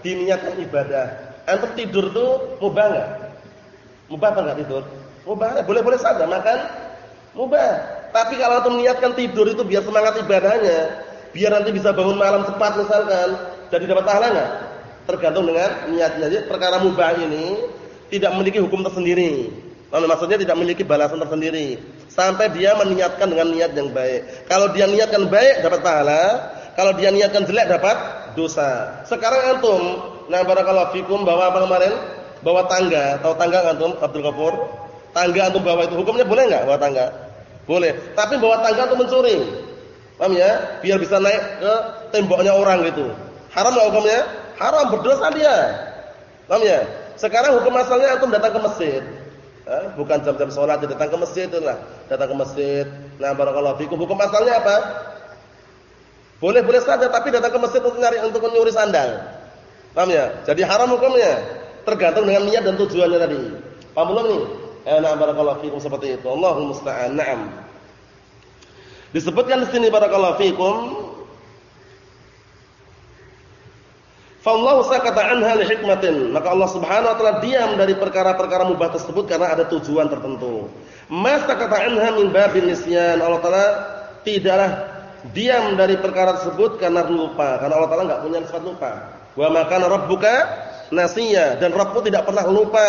Diniatkan ibadah. Antum tidur tuh mubah enggak? Mubah apa enggak tidur? Mubah, boleh-boleh saja makan mubah. Tapi kalau antum niatkan tidur itu biar semangat ibadahnya, biar nanti bisa bangun malam cepat misalkan, jadi dapat pahala enggak? tergantung dengan niatnya. Jadi perkara mubah ini tidak memiliki hukum tersendiri. Nah, maksudnya tidak memiliki balasan tersendiri sampai dia meniatkan dengan niat yang baik. Kalau dia niatkan baik dapat pahala, kalau dia niatkan jelek dapat dosa. Sekarang antum, nah barakallahu fikum bawa apa kemarin? Bawa tangga, tahu tangga antum Abdul Ghafur? Tangga antum bawa itu hukumnya boleh enggak bawa tangga? Boleh. Tapi bawa tangga antum mencuri. Paham ya? Biar bisa naik ke temboknya orang gitu. Haram enggak hukumnya? Haram berdosa dia. Paham ya? Sekarang hukum asalnya antum datang ke masjid. Eh, bukan jam-jam sholat datang ke masjid itulah. Datang ke masjid. Nah, barakallahu fikum. Hukum asalnya apa? Boleh-boleh saja tapi datang ke masjid untuk nyari untuk menyuri sandal. Paham ya? Jadi haram hukumnya. Tergantung dengan niat dan tujuannya tadi. Paham belum nih? Eh, nah barakallahu fikum seperti itu. Allahul musta'an. Naam. Disebutkan di sini barakallahu fikum Fallahu sakata anha li hikmatin. Maka Allah Subhanahu wa taala diam dari perkara-perkara mubah tersebut karena ada tujuan tertentu. Mas sakata anha min babin nisyan. Allah taala tidaklah diam dari perkara tersebut karena lupa. Karena Allah taala enggak punya sifat lupa. Wa makana rabbuka nasiya dan Rabbmu tidak pernah lupa.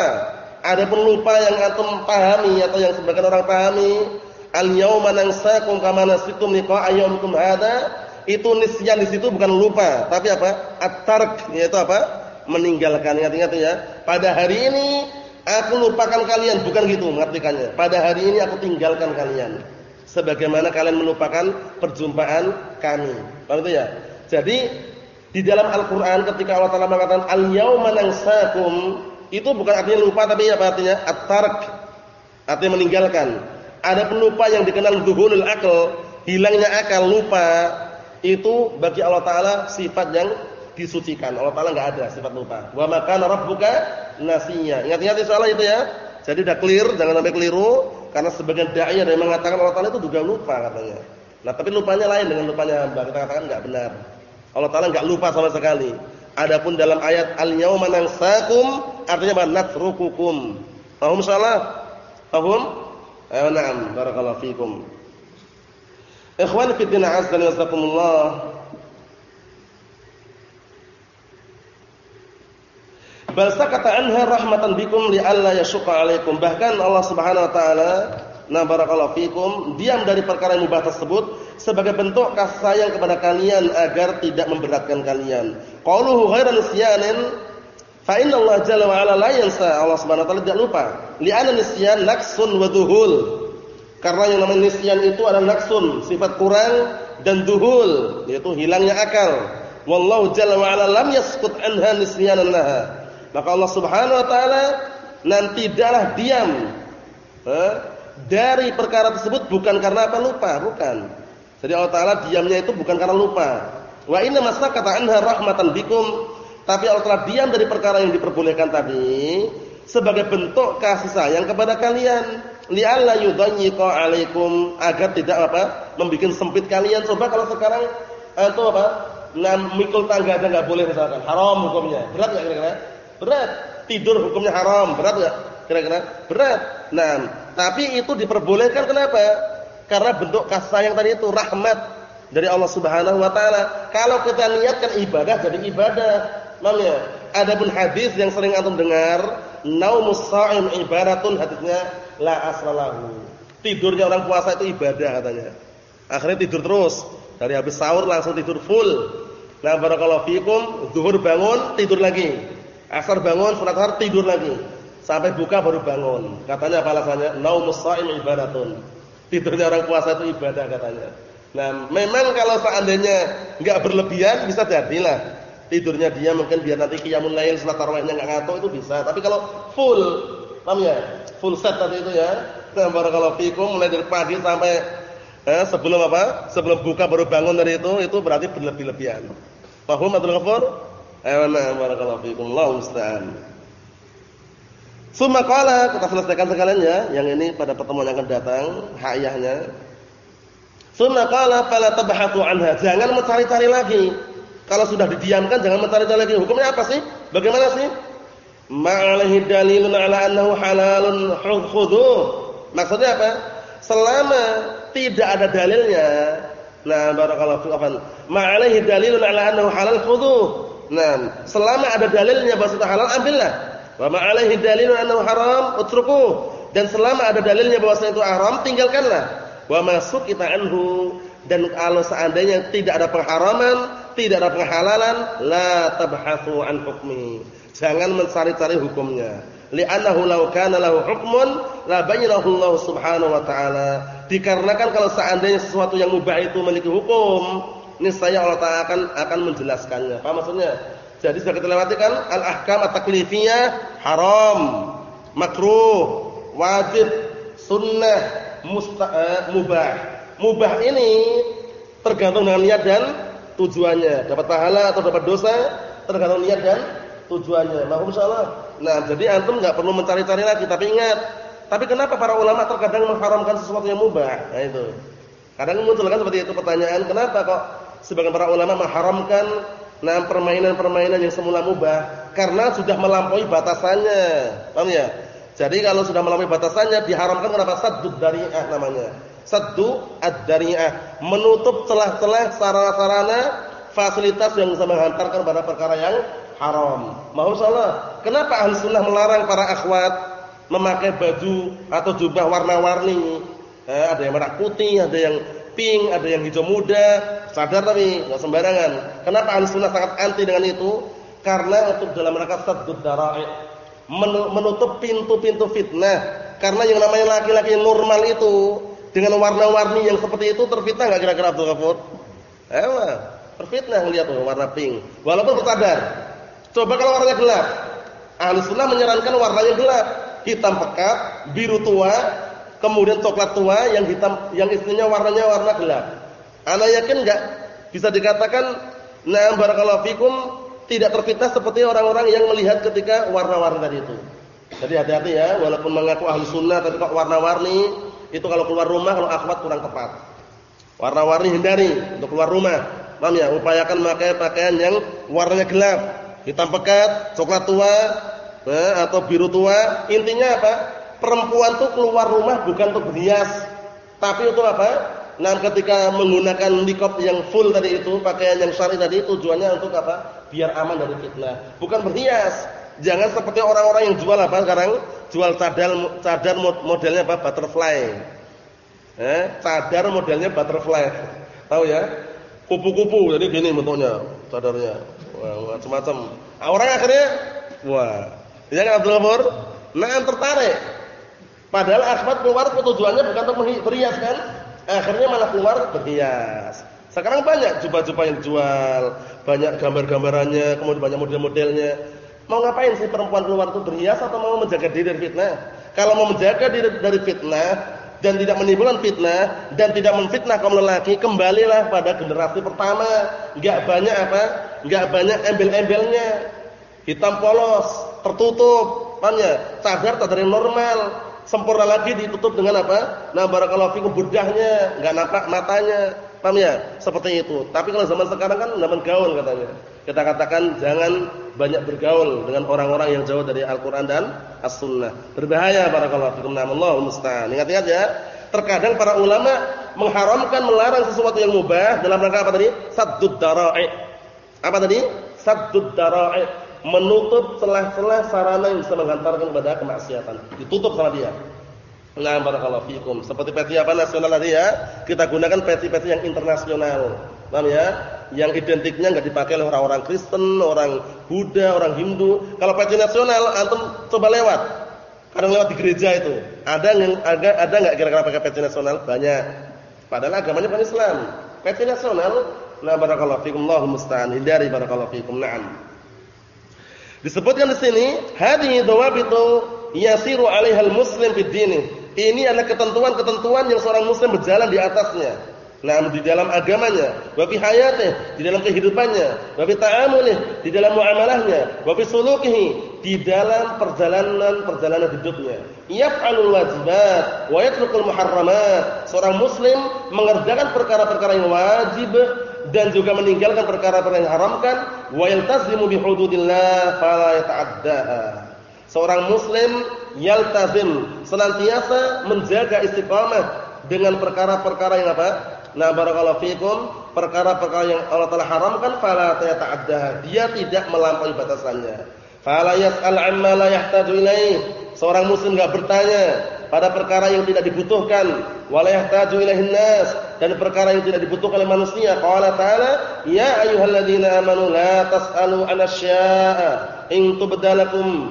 Adapun lupa yang antum pahami atau yang sebagian orang pahami, al-yauma nansakum kama nasikum liqa'a yaumikum hadza itu nisyan di situ bukan lupa, tapi apa? At-tark, yaitu apa? Meninggalkan. Ingat-ingat ya. Pada hari ini aku lupakan kalian, bukan gitu mengartikannya. Pada hari ini aku tinggalkan kalian. Sebagaimana kalian melupakan perjumpaan kami. Paham itu ya? Jadi di dalam Al-Qur'an ketika Allah Taala mengatakan al-yauma nansakum, itu bukan artinya lupa tapi apa artinya? At-tark. Artinya meninggalkan. Ada pelupa yang dikenal zuhulul akal, hilangnya akal, lupa itu bagi Allah taala sifat yang disucikan. Allah taala enggak ada sifat lupa. Wa makana rabbuka nasiya. Ingat-ingat soal itu ya. Jadi udah clear, jangan sampai keliru karena sebagian dai ada yang mengatakan Allah taala itu juga lupa katanya. Nah, tapi lupanya lain dengan lupanya hamba. Kita katakan enggak benar. Allah taala enggak lupa sama sekali. Adapun dalam ayat al-yauma nansakum artinya apa? Natrukukum. Paham salah? Paham? Ayo na'am, barakallahu fikum. Ikhwan fi din azza wa jazakumullah. Bal sakata anha rahmatan bikum li alla yashqa alaikum. Bahkan Allah Subhanahu wa taala na barakallahu fikum diam dari perkara yang mubah tersebut sebagai bentuk kasih sayang kepada kalian agar tidak memberatkan kalian. Qauluhu ghairan nisyanin fa inna Allah jalla wa ala la yansa. Allah Subhanahu wa taala tidak lupa. Li'anna nisyan naksun wa dhuhul. Karena yang namanya nisyan itu adalah naksun, sifat kurang dan duhul, yaitu hilangnya akal. Wallahu jalla wa ala lam yasqut anha nisyanan laha. Maka Allah Subhanahu wa taala nanti tidaklah diam eh, dari perkara tersebut bukan karena apa lupa, bukan. Jadi Allah taala diamnya itu bukan karena lupa. Wa inna masakata anha rahmatan bikum. Tapi Allah telah diam dari perkara yang diperbolehkan tadi sebagai bentuk kasih sayang kepada kalian. Li'alla yudayyiqa 'alaikum agar tidak apa? membuat sempit kalian. Coba kalau sekarang itu apa? Nah, mikul tangga aja enggak boleh misalkan. Haram hukumnya. Berat enggak kira-kira? Berat. Tidur hukumnya haram. Berat enggak? Kira-kira? Berat. Nah, tapi itu diperbolehkan kenapa? Karena bentuk kasih sayang tadi itu rahmat dari Allah Subhanahu wa taala. Kalau kita niatkan ibadah jadi ibadah. Namanya. Adapun hadis yang sering antum dengar, naumus sha'im ibaratun hadisnya la asralahu. Tidurnya orang puasa itu ibadah katanya. Akhirnya tidur terus. Dari habis sahur langsung tidur full. Nah, barakallahu fikum, zuhur bangun, tidur lagi. Asar bangun, asar tidur lagi. Sampai buka baru bangun. Katanya apa alasannya? Naumus sha'im ibaratun. Tidurnya orang puasa itu ibadah katanya. Nah, memang kalau seandainya enggak berlebihan bisa jadilah tidurnya dia mungkin biar nanti qiyamul lail salat tarawihnya enggak ngantuk itu bisa. Tapi kalau full, paham ya? Full set tadi itu ya. Nah, barakallahu fikum mulai dari pagi sampai eh, sebelum apa? Sebelum buka baru bangun dari itu, itu berarti berlebih-lebihan. Paham Abdul Ghafur? Ayo barakallahu fikum. Allahu musta'an. Summa qala, kita selesaikan sekalian ya, yang ini pada pertemuan yang akan datang, hayahnya. Summa qala fala tabhatu anha. Jangan mencari-cari lagi. Kalau sudah didiamkan jangan mencari-cari lagi. Hukumnya apa sih? Bagaimana sih? Ma'alaihi dalilun ala annahu halalun khudhu. Maksudnya apa? Selama tidak ada dalilnya. Nah, barakallahu fiikum. Ma'alaihi dalilun ala annahu halal khudhu. Nah, selama ada dalilnya bahwa itu halal ambillah. Wa ma'alaihi dalilun annahu haram utruku. Dan selama ada dalilnya bahwa itu haram tinggalkanlah. Wa masuk kita anhu dan kalau seandainya tidak ada pengharaman tidak ada penghalalan, la tabhatsu an hukmi. Jangan mencari-cari hukumnya. Li'annahu law kana lahu hukmun la bayyanahu Allah Subhanahu wa taala. Dikarenakan kalau seandainya sesuatu yang mubah itu memiliki hukum, niscaya Allah Taala akan akan menjelaskannya. Apa maksudnya? Jadi sudah kita lewati kan al-ahkam at-taklifiyah haram, makruh, wajib, sunnah, musta, eh, mubah. Mubah ini tergantung dengan niat dan tujuannya, dapat pahala atau dapat dosa tergantung niat dan tujuannya. Mahum insyaallah. Nah, jadi antum enggak perlu mencari-cari lagi, tapi ingat, tapi kenapa para ulama terkadang mengharamkan sesuatu yang mubah? Nah itu. Kadang muncul kan seperti itu pertanyaan, kenapa kok sebagian para ulama mengharamkan nah permainan-permainan yang semula mubah karena sudah melampaui batasannya. Paham ya? Jadi kalau sudah melampaui batasannya diharamkan kenapa? Saddud dari'ah namanya saddu ad-dari'ah, menutup celah-celah sarana-sarana fasilitas yang bisa menghantarkan pada perkara yang haram. Masyaallah, kenapa ahli sunnah melarang para akhwat memakai baju atau jubah warna-warni? Eh, ada yang merah putih, ada yang pink, ada yang hijau muda, sadar tapi enggak sembarangan. Kenapa ahli sunnah sangat anti dengan itu? Karena untuk dalam rangka saddud dara'i, menutup pintu-pintu fitnah. Karena yang namanya laki-laki normal itu dengan warna-warni yang seperti itu terfitnah enggak kira-kira Abdul Ghafur? Eh, terfitnah lihat tuh warna pink. Walaupun bersadar. Coba kalau warnanya gelap. Ahli sunnah menyarankan warnanya gelap, hitam pekat, biru tua, kemudian coklat tua yang hitam yang istilahnya warnanya warna gelap. Ana yakin enggak bisa dikatakan nah barakallahu fikum tidak terfitnah seperti orang-orang yang melihat ketika warna-warni tadi itu. Jadi hati-hati ya, walaupun mengaku ahli sunnah tapi kok warna-warni itu kalau keluar rumah kalau akhwat kurang tepat. Warna-warni hindari untuk keluar rumah. Paham ya? Upayakan memakai pakaian yang warnanya gelap, hitam pekat, coklat tua, eh, atau biru tua. Intinya apa? Perempuan tuh keluar rumah bukan untuk berhias, tapi untuk apa? Nah, ketika menggunakan nikop yang full tadi itu, pakaian yang syar'i tadi tujuannya untuk apa? Biar aman dari fitnah. Bukan berhias. Jangan seperti orang-orang yang jual apa sekarang? Jual cadar cadar modelnya apa? Butterfly. Eh, cadar modelnya butterfly. Tahu ya? Kupu-kupu. Jadi gini bentuknya cadarnya. Wah, macam-macam. Orang akhirnya wah, ya kan Abdul? Nah, tertarik. Padahal akhwat keluar tujuannya bukan untuk berhias kan? Akhirnya malah keluar berhias. Sekarang banyak jubah-jubah yang jual, banyak gambar-gambarannya, kemudian banyak model-modelnya. Mau ngapain sih perempuan keluar itu berhias atau mau menjaga diri dari fitnah? Kalau mau menjaga diri dari fitnah dan tidak menimbulkan fitnah dan tidak memfitnah kaum lelaki, kembalilah pada generasi pertama. Enggak banyak apa? Enggak banyak embel-embelnya. Hitam polos, tertutup, paham ya? Cadar yang normal. Sempurna lagi ditutup dengan apa? Nah, barakallahu fikum budahnya, enggak nampak matanya. Paham ya? Seperti itu. Tapi kalau zaman sekarang kan zaman gaul katanya. Kita katakan jangan banyak bergaul dengan orang-orang yang jauh dari Al-Qur'an dan As-Sunnah. Berbahaya barakallahu fikum. Allahu musta'an. Ingat-ingat ya. Terkadang para ulama mengharamkan melarang sesuatu yang mubah dalam rangka apa tadi? Saddud dara'i. Apa tadi? Saddud dara'i. Menutup celah-celah sarana yang bisa menghantarkan kepada kemaksiatan. Ditutup sama dia. Nah, barakallahu fikum. Seperti peti apa nasional tadi ya, kita gunakan peti-peti yang internasional. Paham ya? Yang identiknya enggak dipakai oleh orang-orang Kristen, orang Buddha, orang Hindu. Kalau peti nasional antum coba lewat. Kadang lewat di gereja itu. Ada yang ada ada enggak kira-kira pakai peti nasional? Banyak. Padahal agamanya bukan Islam. Peti nasional, nah barakallahu fikum, Allahu musta'an. Hindari barakallahu fikum. Naam. Disebutkan di sini, hadhihi dawabitu yasiru 'alaihal muslim fid ini adalah ketentuan-ketentuan yang seorang muslim berjalan di atasnya. Nah, di dalam agamanya, wa fi di dalam kehidupannya, wa fi ta'amulih, di dalam muamalahnya, wa fi di dalam perjalanan-perjalanan hidupnya. Yaf'alul wajibat wa yatrukul muharramat. Seorang muslim mengerjakan perkara-perkara yang wajib dan juga meninggalkan perkara-perkara yang haramkan, wa yaltazimu bi hududillah fala yata'addaha. Seorang muslim yaltazim senantiasa menjaga istiqamah dengan perkara-perkara yang apa? Nah, barakallahu fikum, perkara-perkara yang Allah Taala haramkan fala ta'adda. Dia tidak melampaui batasannya. Fala yas'al amma la yahtaju ilaih. Seorang muslim enggak bertanya pada perkara yang tidak dibutuhkan, wala yahtaju ilaihin nas. Dan perkara yang tidak dibutuhkan oleh manusia. Qala ta'ala, ya ayyuhalladzina amanu la tas'alu an asya'a in tubdalakum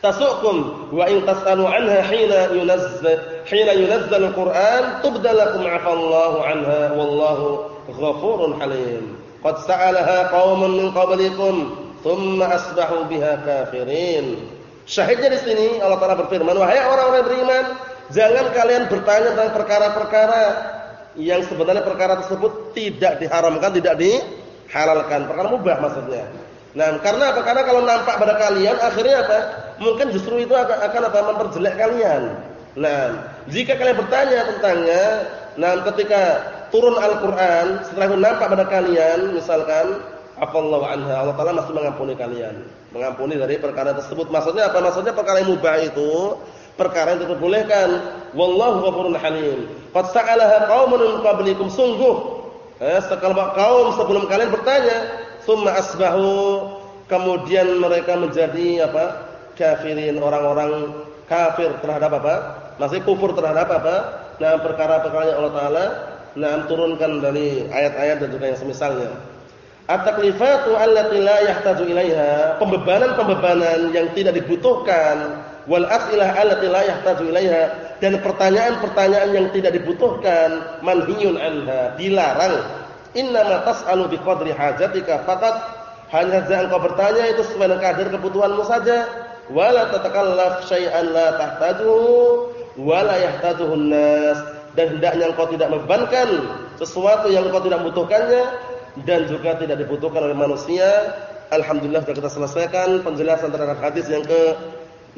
tasukum wa in tasalu anha hina yunazzal hina yunazzal al-Qur'an tubdalakum 'afallahu 'anha wallahu ghafurun halim. Qad sa'alaha qaumun min qablikum thumma asbahu biha kafirin syahidnya di sini Allah Taala berfirman wahai orang-orang beriman jangan kalian bertanya tentang perkara-perkara yang sebenarnya perkara tersebut tidak diharamkan tidak dihalalkan perkara mubah maksudnya Nah, karena apa? Karena kalau nampak pada kalian akhirnya apa? Mungkin justru itu akan, akan apa? memperjelek kalian. Nah, jika kalian bertanya tentangnya, nah ketika turun Al-Qur'an, setelah itu nampak pada kalian, misalkan afallahu Allah Taala masih mengampuni kalian. Mengampuni dari perkara tersebut. Maksudnya apa? Maksudnya perkara yang mubah itu perkara yang diperbolehkan. Wallahu ghafurun halim. Qad sa'alaha qaumun min qablikum sungguh eh, sekelompok kaum sebelum kalian bertanya Thumma asbahu kemudian mereka menjadi apa? kafirin, orang-orang kafir terhadap apa? Masih kufur terhadap apa? Nah, perkara-perkara yang Allah taala nah turunkan dari ayat-ayat dan juga yang semisalnya. At-taklifatu allati la yahtaju ilaiha, pembebanan-pembebanan yang tidak dibutuhkan, wal as'ilah allati la yahtaju ilaiha dan pertanyaan-pertanyaan yang tidak dibutuhkan, manhiyun anha, dilarang Innama tas'alu biqadri hajatika faqat hanya saja engkau bertanya itu sesuai dengan kadar kebutuhanmu saja. Wala tatakallaf syai'an la tahtaju wala yahtajuhun nas dan hendaknya engkau tidak membebankan sesuatu yang engkau tidak membutuhkannya dan juga tidak dibutuhkan oleh manusia. Alhamdulillah sudah kita selesaikan penjelasan terhadap hadis yang ke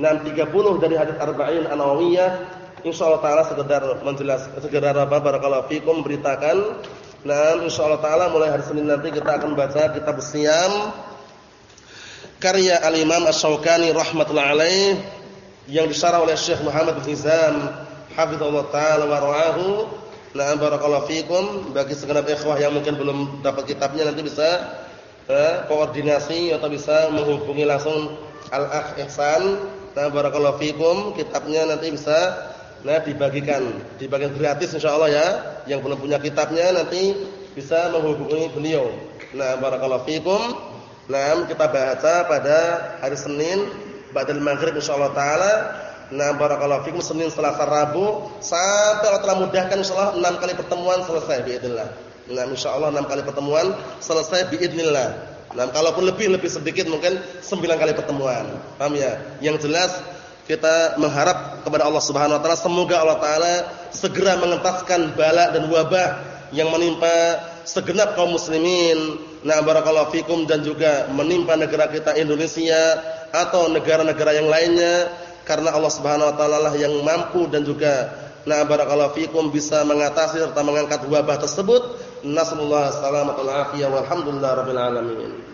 630 dari hadis Arba'in An-Nawawiyah. Insyaallah taala sekedar menjelas sekedar apa barakallahu fikum beritakan Nah, insyaallah taala mulai hari Senin nanti kita akan baca kitab Siyam karya Al-Imam Asy-Syaukani rahimatullah alaih yang disyarah oleh Syekh Muhammad bin Hizam hafizallahu taala wa. Nah, barakallahu fikum bagi segenap ikhwah yang mungkin belum dapat kitabnya nanti bisa eh, koordinasi atau bisa menghubungi langsung Al-Akh Ihsan. Nah, barakallahu fikum kitabnya nanti bisa Nah, dibagikan, dibagikan gratis insyaallah ya. Yang belum punya kitabnya nanti bisa menghubungi beliau. Nah, barakallahu fikum. Nah, kita baca pada hari Senin ba'dal maghrib insyaallah taala. Nah barakallahu fikum Senin, Selasa, Rabu sampai Allah telah mudahkan insyaallah 6 kali pertemuan selesai biidznillah. Nah insyaallah 6 kali pertemuan selesai biidznillah. Nah kalaupun lebih lebih sedikit mungkin 9 kali pertemuan. Paham ya? Yang jelas kita mengharap kepada Allah Subhanahu wa taala semoga Allah taala segera mengentaskan bala dan wabah yang menimpa segenap kaum muslimin. Nah barakallahu fikum dan juga menimpa negara kita Indonesia atau negara-negara yang lainnya karena Allah Subhanahu wa taala lah yang mampu dan juga na barakallahu fikum bisa mengatasi serta mengangkat wabah tersebut. Nasallahu alaihi wasallam walhamdulillah rabbil alamin.